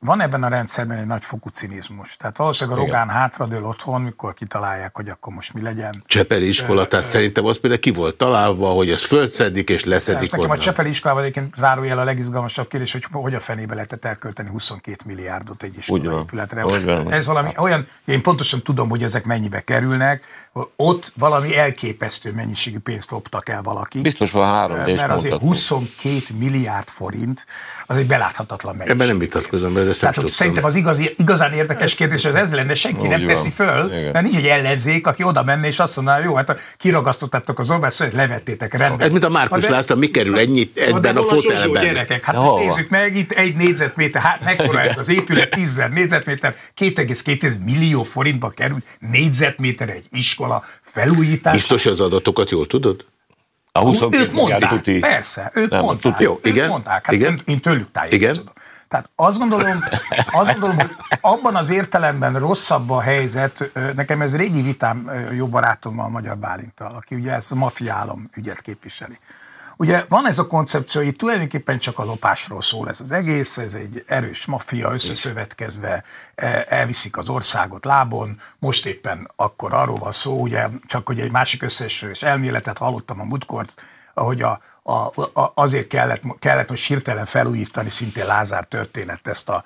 van ebben a rendszerben egy nagy fokú cinizmus. Tehát valószínűleg a Rogán hátradől otthon, mikor kitalálják, hogy akkor most mi legyen. Csepeli iskola, tehát ö, szerintem az például ki volt találva, hogy ez földszedik és leszedik Nekem a Csepeli iskolában egyébként zárójel a legizgalmasabb kérdés, hogy hogy a fenébe lehetett elkölteni 22 milliárdot egy iskola épületre. Ez valami olyan, én pontosan tudom, hogy ezek mennyibe kerülnek, ott valami elképesztő mennyiségű pénzt loptak el valaki. Biztos van három, Mert azért 22 milliárd forint, az egy beláthatatlan mennyiség. Ebben nem vitatkozom, ezt Tehát, hogy szerintem az igazi, igazán érdekes kérdés az ez lenne, senki Úgy nem van. teszi föl, Igen. mert nincs egy ellenzék, aki oda menne és azt mondaná, jó, hát kiragasztottátok az Orbán, szóval levettétek rendben. Ez mint a Márkus de, László, mi kerül ennyit ebben a fotelben? gyerekek, hát most nézzük meg, itt egy négyzetméter, hát mekkora ez az épület, 10 négyzetméter, 2,2 millió forintba kerül négyzetméter egy iskola felújítás. Biztos az adatokat jól tudod? A 22 ők mondták, tuti. persze, ők nem, mondták. Jó, igen, ők mondták, hát igen. Én, én tőlük tájékozódom. Tehát azt gondolom, azt gondolom, hogy abban az értelemben rosszabb a helyzet, nekem ez régi vitám jó barátommal, Magyar Bálintal, aki ugye ezt a mafiálom ügyet képviseli. Ugye van ez a koncepció, hogy tulajdonképpen csak a lopásról szól ez az egész, ez egy erős maffia összeszövetkezve, e, elviszik az országot lábon, most éppen akkor arról van szó, ugye csak hogy egy másik összeesküvés elméletet hallottam a múltkor, hogy a, a, a, azért kellett, kellett most hirtelen felújítani szintén Lázár történet ezt a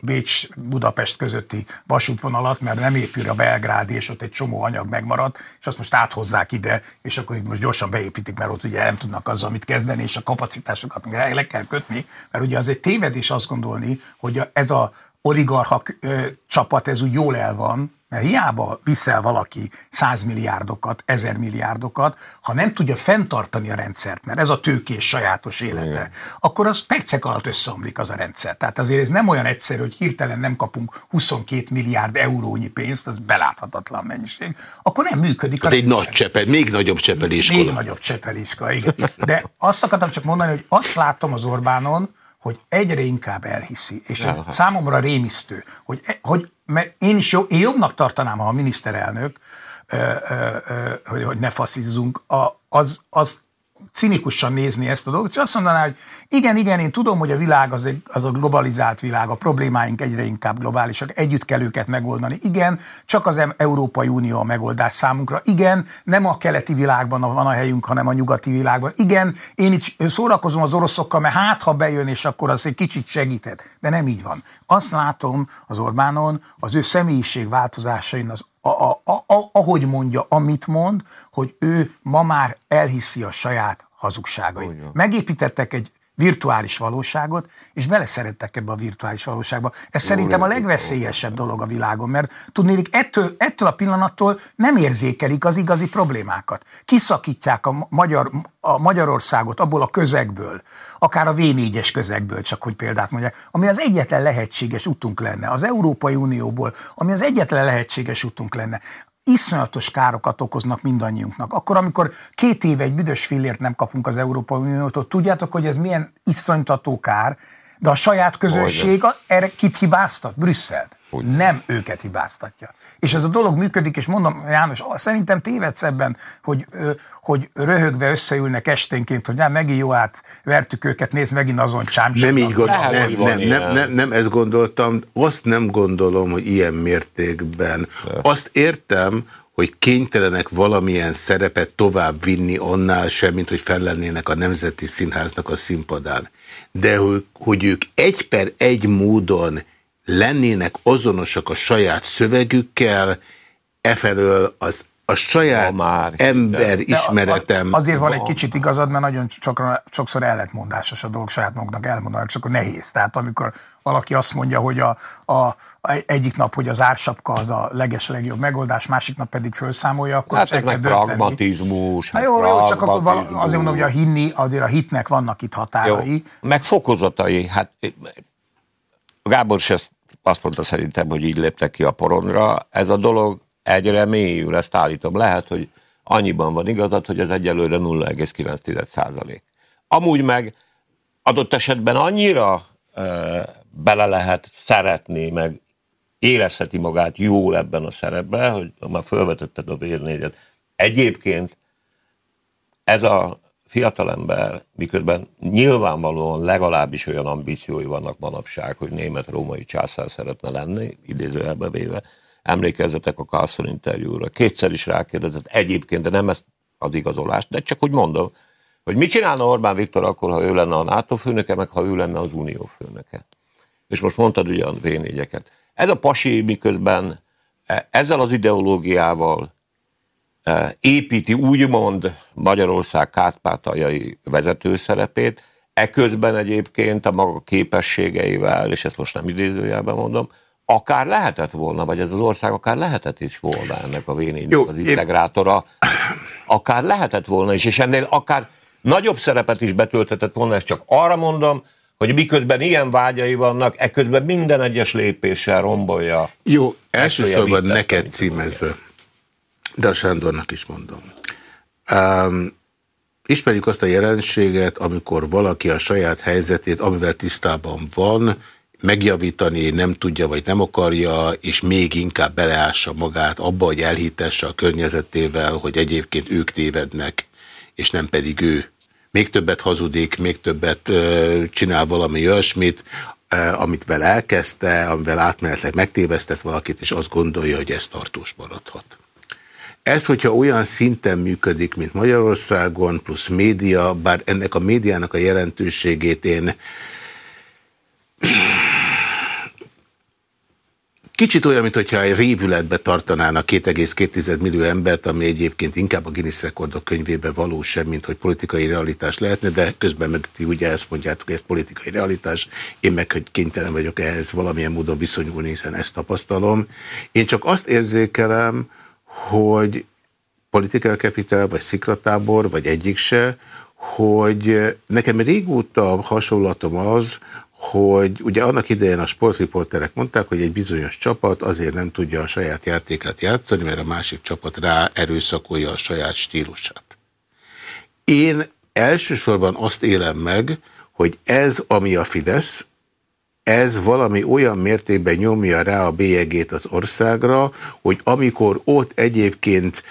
Bécs-Budapest közötti vasútvonalat, mert nem épül a Belgrád, és ott egy csomó anyag megmaradt, és azt most áthozzák ide, és akkor itt most gyorsan beépítik, mert ott ugye nem tudnak azzal mit kezdeni, és a kapacitásokat le kell kötni, mert ugye az egy tévedés azt gondolni, hogy ez a oligarcha csapat, ez úgy jól el van, mert hiába viszel valaki százmilliárdokat, ezer milliárdokat, ha nem tudja fenntartani a rendszert, mert ez a tőkés sajátos élete, Igen. akkor az percek alatt összeomlik az a rendszer. Tehát azért ez nem olyan egyszerű, hogy hirtelen nem kapunk 22 milliárd eurónyi pénzt, az beláthatatlan mennyiség, akkor nem működik. Az egy nagy csepel, még nagyobb csepeliskola. Még nagyobb csepeliskola, igen. De azt akartam csak mondani, hogy azt látom az Orbánon, hogy egyre inkább elhiszi, és ez Aha. számomra rémisztő, hogy, hogy mert én is jobb, én jobbnak tartanám, ha a miniszterelnök, ö, ö, ö, hogy, hogy ne faszizzunk, a, az, az cinikusan nézni ezt a dolgot, és azt mondaná, hogy igen, igen, én tudom, hogy a világ az, egy, az a globalizált világ, a problémáink egyre inkább globálisak, együtt kell őket megoldani. Igen, csak az Európai Unió a megoldás számunkra. Igen, nem a keleti világban van a helyünk, hanem a nyugati világban. Igen, én itt szórakozom az oroszokkal, mert hát, ha bejön, és akkor az egy kicsit segített. De nem így van. Azt látom az Orbánon, az ő személyiség változásain, az a, a, a, ahogy mondja, amit mond, hogy ő ma már elhiszi a saját hazugságait. Megépítettek egy virtuális valóságot, és beleszerettek ebbe a virtuális valóságba. Ez Jó, szerintem a legveszélyesebb dolog a világon, mert tudnélik, ettől, ettől a pillanattól nem érzékelik az igazi problémákat. Kiszakítják a, magyar, a Magyarországot abból a közegből, akár a V4-es közegből, csak hogy példát mondják, ami az egyetlen lehetséges utunk lenne, az Európai Unióból, ami az egyetlen lehetséges utunk lenne iszonyatos károkat okoznak mindannyiunknak. Akkor, amikor két éve egy büdös fillért nem kapunk az Európai Uniótól, tudjátok, hogy ez milyen iszonytató kár, de a saját közösség a, erre kit hibáztat? Brüsszelt. Hogy? Nem őket hibáztatja. És ez a dolog működik, és mondom, János, szerintem tévedsz ebben, hogy, hogy röhögve összeülnek esténként, hogy nem, megint jó át vertük őket, nézd, megint azon csámcsognak. Nem így gondolom, nem, nem, nem, nem, nem ezt gondoltam, azt nem gondolom, hogy ilyen mértékben. Azt értem, hogy kénytelenek valamilyen szerepet tovább vinni annál sem, mint hogy fellennének a Nemzeti Színháznak a színpadán. De hogy, ők egy per egy módon lennének azonosak a saját szövegükkel, efelől az a saját már, ember de ismeretem. azért van egy kicsit igazad, mert nagyon sokszor, sokszor ellentmondásos a dolog saját maguknak elmondani, csak akkor nehéz. Tehát amikor valaki azt mondja, hogy a, a, egyik nap, hogy az ársapka az a leges legjobb megoldás, másik nap pedig felszámolja, akkor hát ez meg pragmatizmus. Hát jó, jó, csak akkor val- azért mondom, hogy a hinni, azért a hitnek vannak itt határai. Jó, meg fokozatai. Hát Gábor se azt mondta szerintem, hogy így léptek ki a poronra. Ez a dolog egyre mélyül, ezt állítom. Lehet, hogy annyiban van igazad, hogy ez egyelőre 0,9 százalék. Amúgy meg adott esetben annyira e, bele lehet szeretni, meg érezheti magát jól ebben a szerepben, hogy már felvetetted a vérnégyet. Egyébként ez a fiatalember, miközben nyilvánvalóan legalábbis olyan ambíciói vannak manapság, hogy német-római császár szeretne lenni, idézőjelbe véve, emlékezzetek a Carlson interjúra, kétszer is rákérdezett. Egyébként, de nem ezt az igazolást, de csak úgy mondom, hogy mit csinálna Orbán Viktor akkor, ha ő lenne a NATO főnöke, meg ha ő lenne az Unió főnöke. És most mondtad ugyan v Ez a pasi miközben e, ezzel az ideológiával e, építi úgymond Magyarország kárpátaljai vezetőszerepét, eközben egyébként a maga képességeivel, és ezt most nem idézőjelben mondom, akár lehetett volna, vagy ez az ország akár lehetett is volna ennek a v az integrátora, akár lehetett volna is, és ennél akár nagyobb szerepet is betöltetett volna, ezt csak arra mondom, hogy miközben ilyen vágyai vannak, eközben minden egyes lépéssel rombolja. Jó, elsősorban neked címezve, de a Sándornak is mondom. Um, ismerjük azt a jelenséget, amikor valaki a saját helyzetét, amivel tisztában van, megjavítani nem tudja, vagy nem akarja, és még inkább beleássa magát abba, hogy elhitesse a környezetével, hogy egyébként ők tévednek, és nem pedig ő. Még többet hazudik, még többet csinál valami olyasmit, amit vele elkezdte, amivel átmenetleg megtévesztett valakit, és azt gondolja, hogy ez tartós maradhat. ez, hogyha olyan szinten működik, mint Magyarországon, plusz média, bár ennek a médiának a jelentőségét én Kicsit olyan, mintha egy révületbe tartanának 2,2 millió embert, ami egyébként inkább a Guinness rekordok könyvébe való sem, mint hogy politikai realitás lehetne, de közben meg ti ugye ezt mondjátok, hogy ez politikai realitás, én meg hogy kénytelen vagyok ehhez valamilyen módon viszonyulni, hiszen ezt tapasztalom. Én csak azt érzékelem, hogy political capital, vagy szikratábor, vagy egyik se, hogy nekem régóta hasonlatom az, hogy ugye annak idején a sportriporterek mondták, hogy egy bizonyos csapat azért nem tudja a saját játékát játszani, mert a másik csapat rá erőszakolja a saját stílusát. Én elsősorban azt élem meg, hogy ez, ami a Fidesz, ez valami olyan mértékben nyomja rá a bélyegét az országra, hogy amikor ott egyébként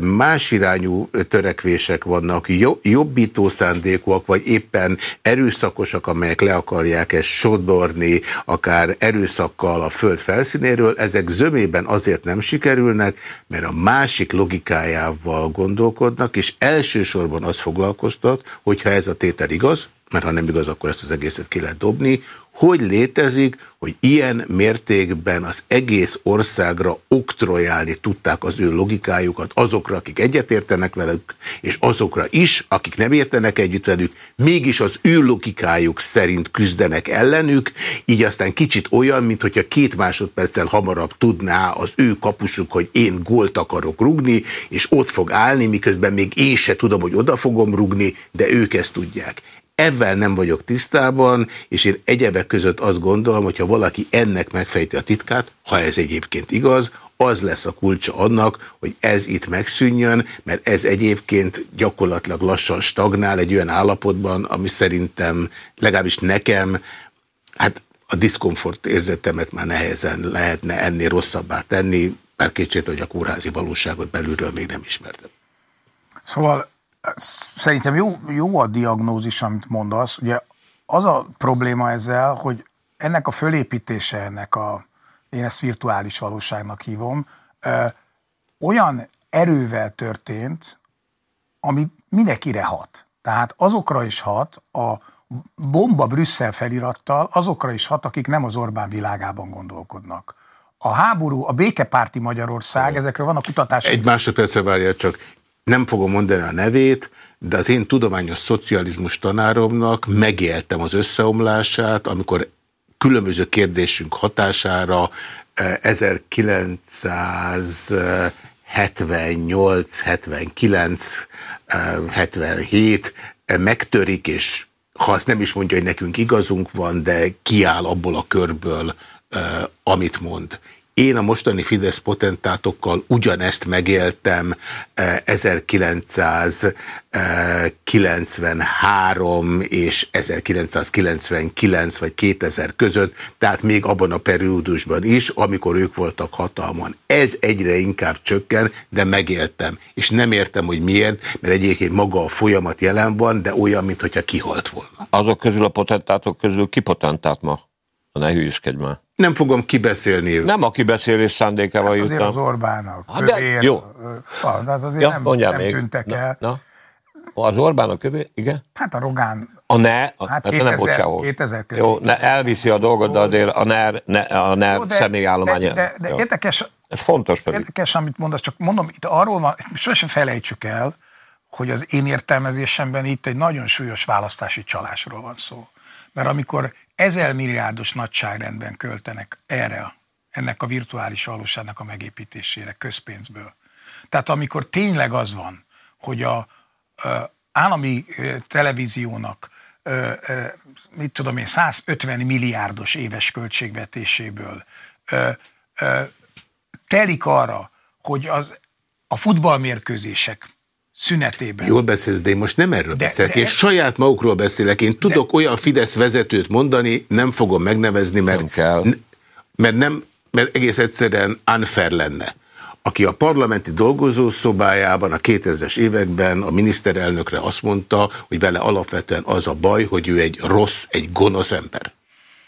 más irányú törekvések vannak, jobbító szándékúak, vagy éppen erőszakosak, amelyek le akarják ezt sodorni, akár erőszakkal a föld felszínéről, ezek zömében azért nem sikerülnek, mert a másik logikájával gondolkodnak, és elsősorban az foglalkoztat, hogyha ez a tétel igaz, mert ha nem igaz, akkor ezt az egészet ki lehet dobni, hogy létezik, hogy ilyen mértékben az egész országra oktrojálni tudták az ő logikájukat azokra, akik egyetértenek velük, és azokra is, akik nem értenek együtt velük, mégis az ő logikájuk szerint küzdenek ellenük, így aztán kicsit olyan, mint hogyha két másodperccel hamarabb tudná az ő kapusuk, hogy én gólt akarok rugni, és ott fog állni, miközben még én se tudom, hogy oda fogom rugni, de ők ezt tudják. Ebben nem vagyok tisztában, és én egyebek között azt gondolom, hogy ha valaki ennek megfejti a titkát, ha ez egyébként igaz, az lesz a kulcsa annak, hogy ez itt megszűnjön, mert ez egyébként gyakorlatilag lassan stagnál egy olyan állapotban, ami szerintem legalábbis nekem, hát a diszkomfort érzetemet már nehezen lehetne ennél rosszabbá tenni, mert kétsét, hogy a kórházi valóságot belülről még nem ismertem. Szóval Szerintem jó, jó a diagnózis, amit mondasz. Ugye az a probléma ezzel, hogy ennek a fölépítése, ennek a, én ezt virtuális valóságnak hívom, ö, olyan erővel történt, ami mindenkire hat. Tehát azokra is hat, a bomba Brüsszel felirattal, azokra is hat, akik nem az Orbán világában gondolkodnak. A háború, a békepárti Magyarország, ezekről vannak kutatások. Egy másodpercre várja csak nem fogom mondani a nevét, de az én tudományos szocializmus tanáromnak megéltem az összeomlását, amikor különböző kérdésünk hatására 1978, 79, 77 megtörik, és ha azt nem is mondja, hogy nekünk igazunk van, de kiáll abból a körből, eh, amit mond. Én a mostani Fidesz potentátokkal ugyanezt megéltem 1993 és 1999 vagy 2000 között, tehát még abban a periódusban is, amikor ők voltak hatalman. Ez egyre inkább csökken, de megéltem. És nem értem, hogy miért, mert egyébként maga a folyamat jelen van, de olyan, mintha kihalt volna. Azok közül a potentátok közül ki potentát ma? Ne hülyeskedj már. Nem fogom kibeszélni őt. Nem a kibeszélés szándékával hát azért jutam. az Orbánok. Hát de, kövér, jó. Hát azért ja, nem, nem még. tűntek na, el. Na. Az Orbán a kövé, igen? Hát a Rogán. A ne, a, hát 2000, nem 2000 közé. Jó, ne, elviszi a dolgot, de azért a NER, ne, a NER személyállománya. De, de, de érdekes, ez fontos pedig. Érdekes, amit mondasz, csak mondom, itt arról van, sosem felejtsük el, hogy az én értelmezésemben itt egy nagyon súlyos választási csalásról van szó. Mert amikor ezer milliárdos nagyságrendben költenek erre, ennek a virtuális valóságnak a megépítésére közpénzből. Tehát amikor tényleg az van, hogy a, a állami televíziónak mit tudom én, 150 milliárdos éves költségvetéséből telik arra, hogy az, a futballmérkőzések szünetében. Jól beszélsz, de én most nem erről de, beszélek, de, én saját magukról beszélek. Én tudok de, olyan Fidesz vezetőt mondani, nem fogom megnevezni, mert nem, kell. mert, nem, mert egész egyszerűen unfair lenne aki a parlamenti dolgozószobájában a 2000-es években a miniszterelnökre azt mondta, hogy vele alapvetően az a baj, hogy ő egy rossz, egy gonosz ember.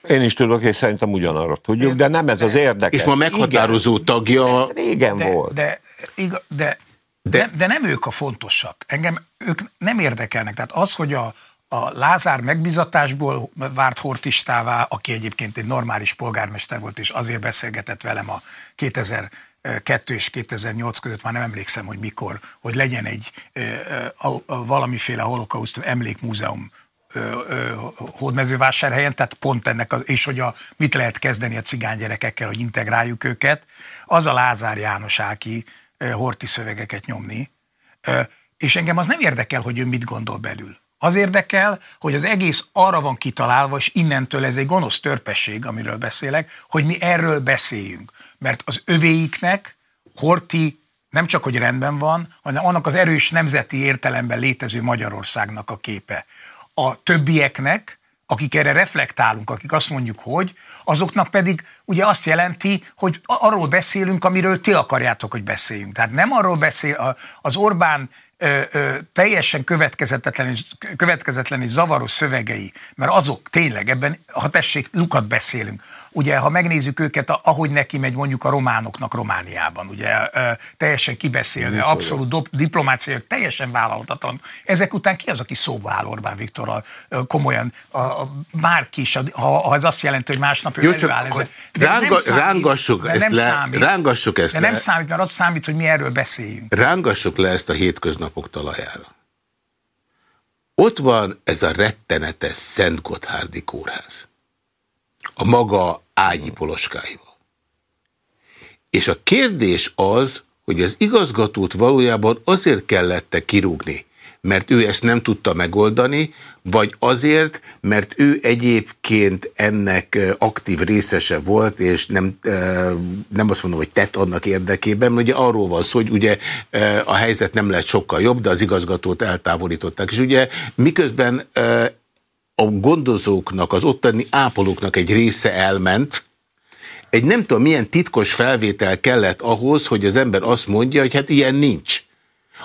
Én is tudok, és szerintem ugyanarra tudjuk, de nem ez az érdekes. És ma meghatározó Igen. tagja... Régen de, volt. De, de, de, de, de nem ők a fontosak. Engem ők nem érdekelnek. Tehát az, hogy a, a Lázár megbizatásból várt hortistává, aki egyébként egy normális polgármester volt, és azért beszélgetett velem a 2002 és 2008 között, már nem emlékszem, hogy mikor, hogy legyen egy a, a, valamiféle holokauszt emlékmúzeum hódmezővásárhelyen, tehát pont ennek, az, és hogy a, mit lehet kezdeni a cigány gyerekekkel, hogy integráljuk őket, az a Lázár János Áki horti szövegeket nyomni, és engem az nem érdekel, hogy ő mit gondol belül. Az érdekel, hogy az egész arra van kitalálva, és innentől ez egy gonosz törpesség, amiről beszélek, hogy mi erről beszéljünk. Mert az övéiknek Horti nem csak, hogy rendben van, hanem annak az erős nemzeti értelemben létező Magyarországnak a képe. A többieknek, akik erre reflektálunk, akik azt mondjuk, hogy, azoknak pedig ugye azt jelenti, hogy arról beszélünk, amiről ti akarjátok, hogy beszéljünk. Tehát nem arról beszél, az Orbán ö, ö, teljesen következetlen és, következetlen és zavaros szövegei, mert azok tényleg ebben, ha tessék, lukat beszélünk. Ugye, ha megnézzük őket, ahogy neki megy mondjuk a románoknak Romániában, ugye ö, teljesen kibeszélve, abszolút do, diplomáciai, teljesen vállalhatatlan. Ezek után ki az, aki szóba áll Orbán Viktorral komolyan, a, a, bárki is, ha, ha ez azt jelenti, hogy másnap ő Jó, előáll ezzel. Ránga, számít, rángassuk, ezt nem le, számít, rángassuk ezt de le. nem számít, mert az számít, hogy mi erről beszéljünk. Rángassuk le ezt a hétköznap napok talajára. Ott van ez a rettenetes Szent Gotthárdi kórház. A maga ágyi poloskáival. És a kérdés az, hogy az igazgatót valójában azért kellett kirúgni, mert ő ezt nem tudta megoldani, vagy azért, mert ő egyébként ennek aktív részese volt, és nem, nem azt mondom, hogy tett annak érdekében, mert ugye arról van szó, hogy ugye a helyzet nem lett sokkal jobb, de az igazgatót eltávolították. És ugye miközben a gondozóknak, az ottani ápolóknak egy része elment, egy nem tudom milyen titkos felvétel kellett ahhoz, hogy az ember azt mondja, hogy hát ilyen nincs.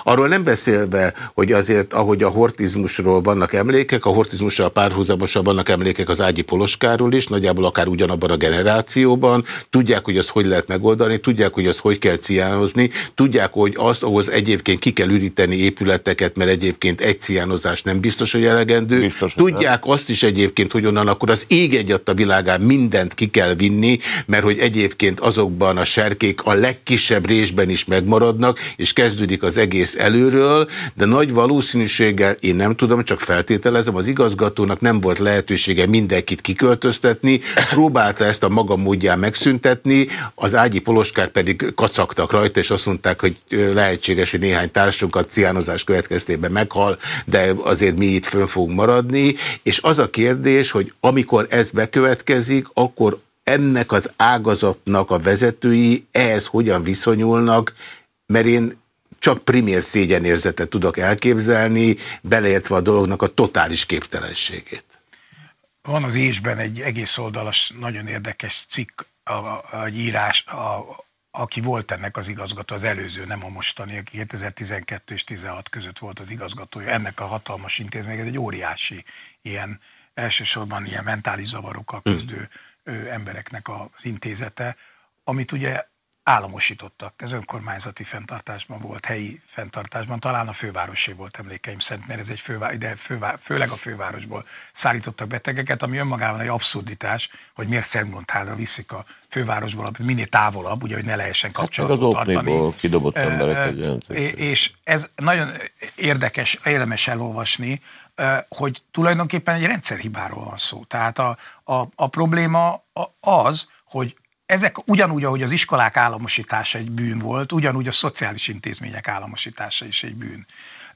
Arról nem beszélve, hogy azért, ahogy a hortizmusról vannak emlékek, a hortizmussal párhuzamosan vannak emlékek az Ágyi Poloskáról is, nagyjából akár ugyanabban a generációban, tudják, hogy azt hogy lehet megoldani, tudják, hogy azt hogy kell ciánozni, tudják, hogy azt ahhoz egyébként ki kell üríteni épületeket, mert egyébként egy ciánozás nem biztos, hogy elegendő. Biztos, tudják nem. azt is egyébként, hogy onnan akkor az ég egyadt a világán mindent ki kell vinni, mert hogy egyébként azokban a serkék a legkisebb részben is megmaradnak, és kezdődik az egész egész előről, de nagy valószínűséggel, én nem tudom, csak feltételezem, az igazgatónak nem volt lehetősége mindenkit kiköltöztetni, próbálta ezt a maga módján megszüntetni, az ágyi poloskák pedig kacagtak rajta, és azt mondták, hogy lehetséges, hogy néhány társunkat ciánozás következtében meghal, de azért mi itt fönn fogunk maradni, és az a kérdés, hogy amikor ez bekövetkezik, akkor ennek az ágazatnak a vezetői ehhez hogyan viszonyulnak, mert én csak primér szégyenérzetet tudok elképzelni, beleértve a dolognak a totális képtelenségét. Van az ésben egy egész oldalas, nagyon érdekes cikk, a, a, a írás, a, aki volt ennek az igazgató, az előző, nem a mostani, aki 2012 és 16 között volt az igazgatója, ennek a hatalmas intézmény, ez egy óriási ilyen, elsősorban ilyen mentális zavarokkal küzdő mm. embereknek az intézete, amit ugye államosítottak. Ez önkormányzati fenntartásban volt, helyi fenntartásban, talán a fővárosé volt emlékeim szerint, mert ez egy fővá, de fővá, főleg a fővárosból szállítottak betegeket, ami önmagában egy abszurditás, hogy miért Szentgonthára viszik a fővárosból, minél távolabb, ugye, hogy ne lehessen hát kapcsolatot hát tartani. kidobott emberek És ez nagyon érdekes, érdemes elolvasni, hogy tulajdonképpen egy rendszerhibáról van szó. Tehát a, a, a probléma az, hogy ezek ugyanúgy, ahogy az iskolák államosítása egy bűn volt, ugyanúgy a szociális intézmények államosítása is egy bűn.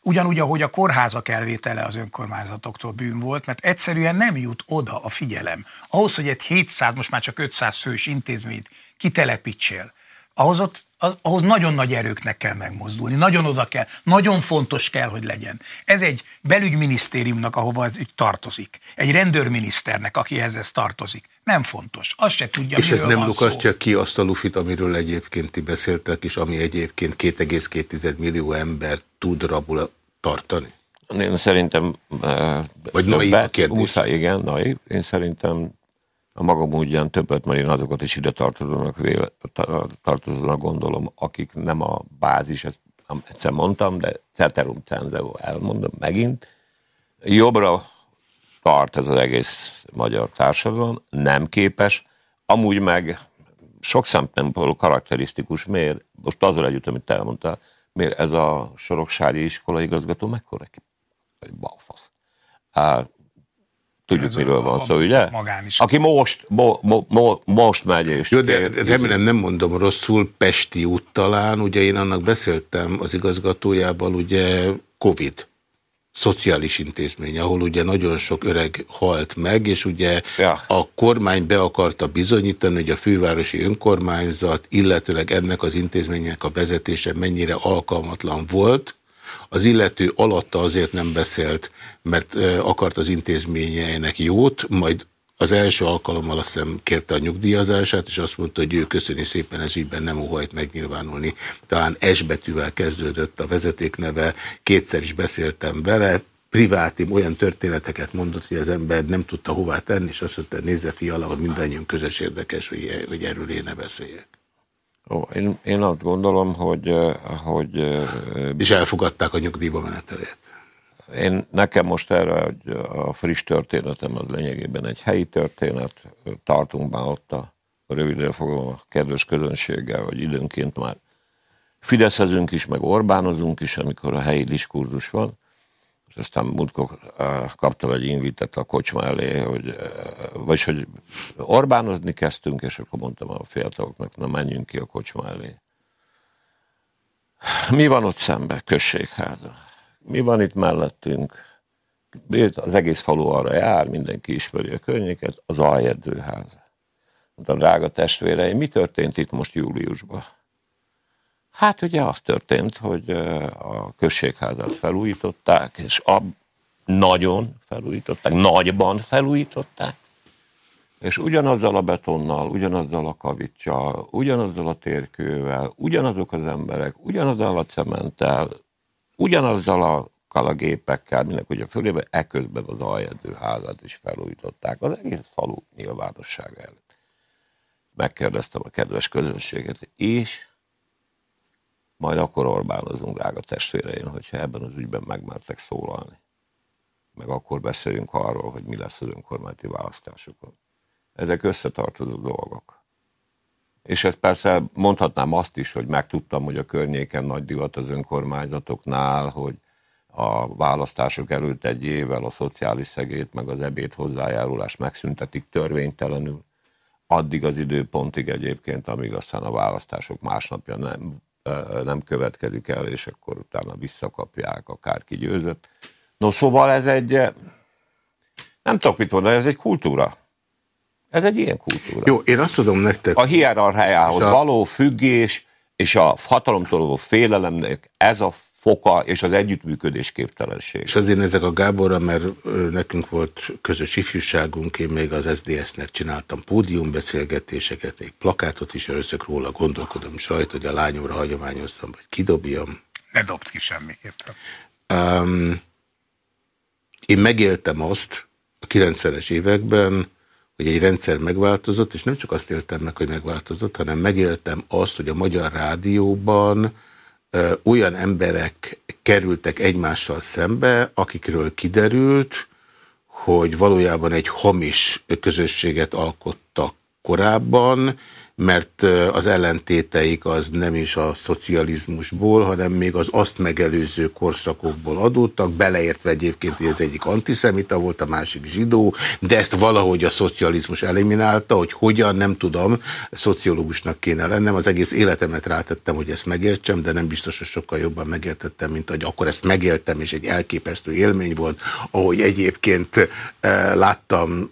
Ugyanúgy, ahogy a kórházak elvétele az önkormányzatoktól bűn volt, mert egyszerűen nem jut oda a figyelem. Ahhoz, hogy egy 700, most már csak 500 fős intézményt kitelepítsél, ahhoz ott ahhoz nagyon nagy erőknek kell megmozdulni, nagyon oda kell, nagyon fontos kell, hogy legyen. Ez egy belügyminisztériumnak, ahova ez így tartozik. Egy rendőrminiszternek, akihez ez tartozik. Nem fontos. Azt se tudja, És ez nem lukasztja ki azt a lufit, amiről egyébként ti beszéltek, és ami egyébként 2,2 millió ember tud rabul tartani? Én szerintem... Vagy naiv a kérdés? igen, naiv. Én szerintem a magam úgyján többet, mert én azokat is ide tartozónak, véle, tartozónak gondolom, akik nem a bázis, ezt egyszer mondtam, de ceterum censeo elmondom megint, jobbra tart ez az egész magyar társadalom, nem képes, amúgy meg sok szempontból karakterisztikus, miért, most azzal együtt, amit elmondtál, miért ez a soroksári iskola igazgató mekkora egy balfasz. Tudjuk, ez miről a, van szó, ugye? Aki most, mo, mo, mo, most megy és... Jó, de remélem nem mondom rosszul, Pesti út talán, ugye én annak beszéltem az igazgatójával, ugye Covid szociális intézmény, ahol ugye nagyon sok öreg halt meg, és ugye ja. a kormány be akarta bizonyítani, hogy a fővárosi önkormányzat, illetőleg ennek az intézménynek a vezetése mennyire alkalmatlan volt, az illető alatta azért nem beszélt, mert akart az intézményeinek jót, majd az első alkalommal azt hiszem kérte a nyugdíjazását, és azt mondta, hogy ő köszöni szépen ez ügyben nem óhajt megnyilvánulni. Talán S betűvel kezdődött a vezetékneve, kétszer is beszéltem vele, privátim olyan történeteket mondott, hogy az ember nem tudta hová tenni, és azt mondta, nézze fiala, hogy mindannyiunk közös érdekes, hogy, hogy erről én ne beszéljek. Ó, én, én azt gondolom, hogy, hogy... És elfogadták a nyugdíjba menetelét. Én, nekem most erre a friss történetem az lényegében egy helyi történet. Tartunk már ott a, rövidre fogom a kedves közönséggel, hogy időnként már Fideszezünk is, meg Orbánozunk is, amikor a helyi diskurzus van. És aztán múltkor kaptam egy invitet a kocsma elé, hogy, vagy hogy Orbánozni kezdtünk, és akkor mondtam a fiataloknak, na menjünk ki a kocsma elé. Mi van ott szembe? Községháza mi van itt mellettünk? Az egész falu arra jár, mindenki ismeri a környéket, az aljegyzőház. Mondtam, drága testvéreim, mi történt itt most júliusban? Hát ugye az történt, hogy a községházat felújították, és a nagyon felújították, nagyban felújították, és ugyanazzal a betonnal, ugyanazzal a kavicsal, ugyanazzal a térkővel, ugyanazok az emberek, ugyanazzal a cementtel, ugyanazzal a kalagépekkel, minek ugye fölébe, eközben az aljegyző házat is felújították az egész falu nyilvánossága előtt. Megkérdeztem a kedves közönséget, és majd akkor Orbánozunk, drága testvéreim, hogyha ebben az ügyben megmertek szólalni. Meg akkor beszéljünk arról, hogy mi lesz az önkormányzati választásokon. Ezek összetartozó dolgok. És ezt persze mondhatnám azt is, hogy megtudtam, hogy a környéken nagy divat az önkormányzatoknál, hogy a választások előtt egy évvel a szociális szegét meg az ebéd hozzájárulás megszüntetik törvénytelenül. Addig az időpontig egyébként, amíg aztán a választások másnapja nem, nem következik el, és akkor utána visszakapják, akárki győzött. No, szóval ez egy, nem tudok mit mondani, ez egy kultúra. Ez egy ilyen kultúra. Jó, én azt tudom nektek... A hierarchiához a... való függés és a hatalomtól való félelemnek ez a foka és az együttműködés képtelenség. És azért ezek a Gáborra, mert nekünk volt közös ifjúságunk, én még az SDS-nek csináltam pódiumbeszélgetéseket, még plakátot is örszök róla, gondolkodom is rajta, hogy a lányomra hagyományoztam, vagy kidobjam. Ne dobd ki semmiképpen. Um, én megéltem azt a 90-es években, hogy egy rendszer megváltozott, és nem csak azt éltem meg, hogy megváltozott, hanem megéltem azt, hogy a Magyar Rádióban olyan emberek kerültek egymással szembe, akikről kiderült, hogy valójában egy hamis közösséget alkottak korábban, mert az ellentéteik az nem is a szocializmusból, hanem még az azt megelőző korszakokból adódtak, beleértve egyébként, hogy ez egyik antiszemita volt, a másik zsidó, de ezt valahogy a szocializmus eliminálta, hogy hogyan, nem tudom, szociológusnak kéne lennem, az egész életemet rátettem, hogy ezt megértsem, de nem biztos, hogy sokkal jobban megértettem, mint hogy akkor ezt megéltem, és egy elképesztő élmény volt, ahogy egyébként láttam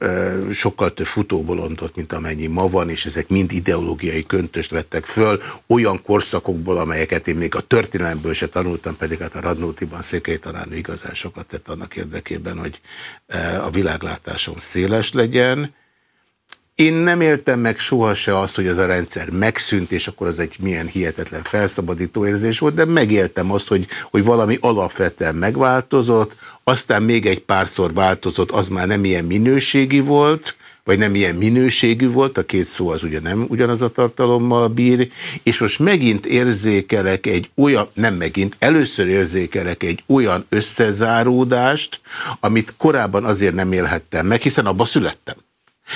sokkal több futóbolondot, mint amennyi ma van, és ezek mind ide ideológiai köntöst vettek föl olyan korszakokból, amelyeket én még a történelemből se tanultam, pedig hát a Radnótiban Székely talán igazán sokat tett annak érdekében, hogy e, a világlátásom széles legyen, Én nem éltem meg sohasem azt, hogy az a rendszer megszűnt, és akkor az egy milyen hihetetlen felszabadító érzés volt, de megéltem azt, hogy, hogy valami alapvetően megváltozott, aztán még egy párszor változott, az már nem ilyen minőségi volt, vagy nem ilyen minőségű volt, a két szó az ugye nem ugyanaz a tartalommal bír, és most megint érzékelek egy olyan, nem megint, először érzékelek egy olyan összezáródást, amit korábban azért nem élhettem meg, hiszen abba születtem.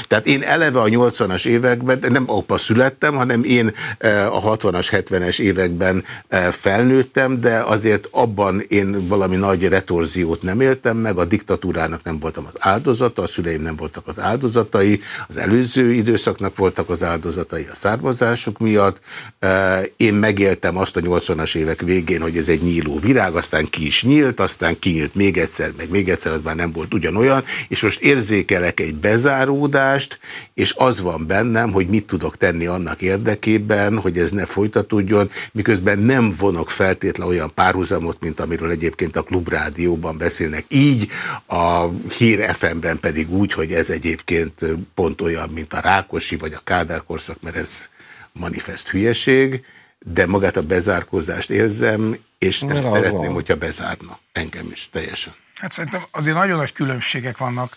Tehát én eleve a 80-as években, nem apa születtem, hanem én eh, a 60-as, 70-es években eh, felnőttem, de azért abban én valami nagy retorziót nem éltem meg, a diktatúrának nem voltam az áldozata, a szüleim nem voltak az áldozatai, az előző időszaknak voltak az áldozatai a származásuk miatt. Eh, én megéltem azt a 80-as évek végén, hogy ez egy nyíló virág, aztán ki is nyílt, aztán kinyílt még egyszer, meg még egyszer, az már nem volt ugyanolyan, és most érzékelek egy bezáródást, tudást, és az van bennem, hogy mit tudok tenni annak érdekében, hogy ez ne folytatódjon, miközben nem vonok feltétlen olyan párhuzamot, mint amiről egyébként a klubrádióban beszélnek így, a Hír FM-ben pedig úgy, hogy ez egyébként pont olyan, mint a Rákosi vagy a Kádár korszak, mert ez manifest hülyeség, de magát a bezárkózást érzem, és nem Mert szeretném, hogyha bezárna engem is teljesen. Hát szerintem azért nagyon nagy különbségek vannak.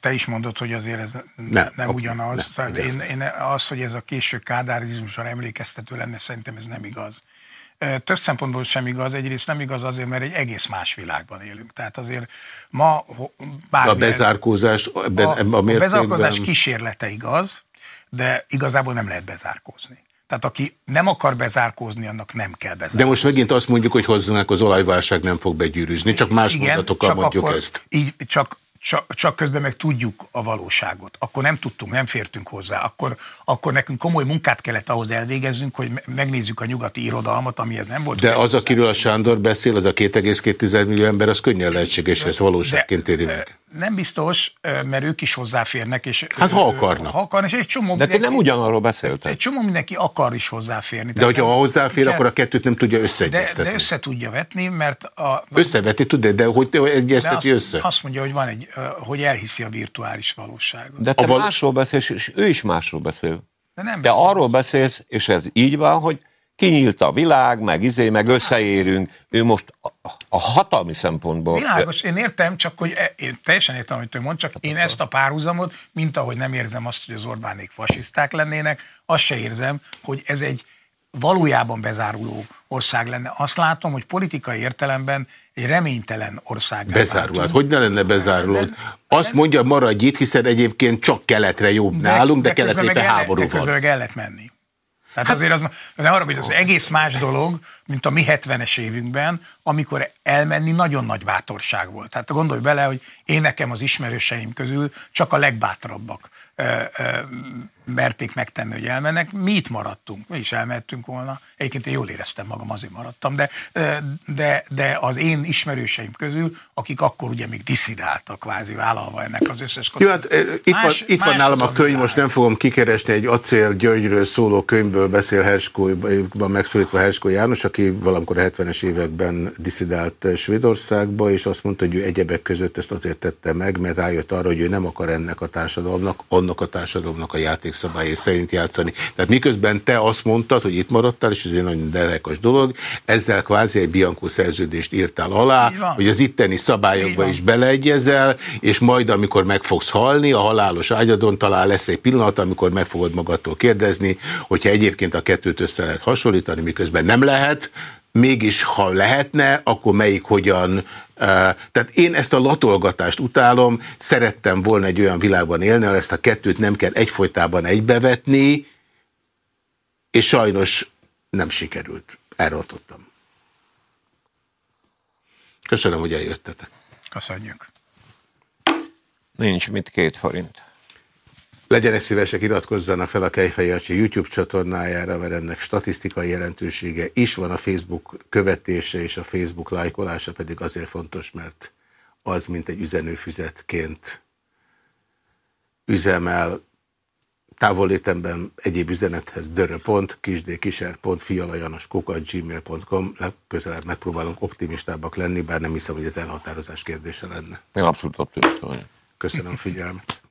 Te is mondod, hogy azért ez nem, nem ugyanaz. Nem, én, én az, hogy ez a késő kádárizmusra emlékeztető lenne, szerintem ez nem igaz. Több szempontból sem igaz. Egyrészt nem igaz azért, mert egy egész más világban élünk. Tehát azért ma... A bezárkózás a, a, a bezárkózás kísérlete igaz, de igazából nem lehet bezárkózni. Tehát aki nem akar bezárkózni, annak nem kell bezárkózni. De most megint azt mondjuk, hogy hozzánk az olajválság nem fog begyűrűzni, csak más Igen, mondatokkal csak mondjuk akkor, ezt. Így, csak csak, csak közben meg tudjuk a valóságot. Akkor nem tudtunk, nem fértünk hozzá. Akkor, akkor nekünk komoly munkát kellett ahhoz elvégezzünk, hogy megnézzük a nyugati irodalmat, amihez nem volt. De az, akiről a Sándor beszél, az a 2,2 millió ember, az könnyen lehetséges, ez valóságként éri meg. Nem biztos, mert ők is hozzáférnek. És hát ha akarnak. Ha akarnak, és egy csomó De te nem ugyanarról beszéltél. Egy csomó mindenki akar is hozzáférni. De hogyha nem, hozzáfér, kell, akkor a kettőt nem tudja összeegyeztetni. De, de össze tudja vetni, mert... A, Összeveti tudja, de hogy te egyezteti azt, össze? Azt mondja, hogy van egy, hogy elhiszi a virtuális valóságot. De te a val másról beszélsz, és ő is másról beszél. De nem beszél. De arról beszélsz, és ez így van, hogy kinyílt a világ, meg izé, meg összeérünk. Ő most a, a hatalmi szempontból... Világos, én értem, csak hogy e, én teljesen értem, hogy ő mond, csak én ezt a párhuzamot, mint ahogy nem érzem azt, hogy az Orbánék fasiszták lennének, azt se érzem, hogy ez egy valójában bezáruló ország lenne. Azt látom, hogy politikai értelemben egy reménytelen ország. Bezárul. Hát hogy ne lenne bezáruló? Azt mondja, maradj itt, hiszen egyébként csak keletre jobb de, nálunk, de, de keletre éppen háború van. De meg el lehet menni. Tehát hát, azért az, ne arra, hogy az egész más dolog, mint a mi 70-es évünkben, amikor elmenni nagyon nagy bátorság volt. Tehát gondolj bele, hogy én nekem az ismerőseim közül csak a legbátrabbak ö, ö, merték megtenni, hogy elmennek. Mi itt maradtunk, mi is elmettünk volna. Egyébként én jól éreztem magam, azért maradtam, de, de, de az én ismerőseim közül, akik akkor ugye még diszidáltak, kvázi vállalva ennek az összes Jó, hát itt, más, van, itt van nálam a könyv, most nem fogom kikeresni, egy Acél Györgyről szóló könyvből beszél Herskóban megszólítva Herskó János, aki valamikor a 70-es években diszidált Svédországba, és azt mondta, hogy ő egyebek között ezt azért tette meg, mert rájött arra, hogy ő nem akar ennek a társadalomnak, annak a társadalomnak a játék játékszabályai szerint játszani. Tehát miközben te azt mondtad, hogy itt maradtál, és ez egy nagyon derekas dolog, ezzel kvázi egy Bianco szerződést írtál alá, hogy az itteni szabályokba is beleegyezel, és majd amikor meg fogsz halni, a halálos ágyadon talán lesz egy pillanat, amikor meg fogod magadtól kérdezni, hogyha egyébként a kettőt össze lehet hasonlítani, miközben nem lehet, mégis ha lehetne, akkor melyik hogyan tehát én ezt a latolgatást utálom, szerettem volna egy olyan világban élni, ahol ezt a kettőt nem kell egyfolytában egybevetni, és sajnos nem sikerült. Elrontottam. Köszönöm, hogy eljöttetek. Köszönjük. Nincs mit két forint. Legyenek szívesek, iratkozzanak fel a Kejfejancsi YouTube csatornájára, mert ennek statisztikai jelentősége is van a Facebook követése, és a Facebook lájkolása pedig azért fontos, mert az, mint egy üzenőfüzetként üzemel, távolétemben egyéb üzenethez dörö.pont, kisdkiser.fialajanoskukat, gmail.com, legközelebb megpróbálunk optimistábbak lenni, bár nem hiszem, hogy ez elhatározás kérdése lenne. Én abszolút optimista vagyok. Köszönöm a figyelmet.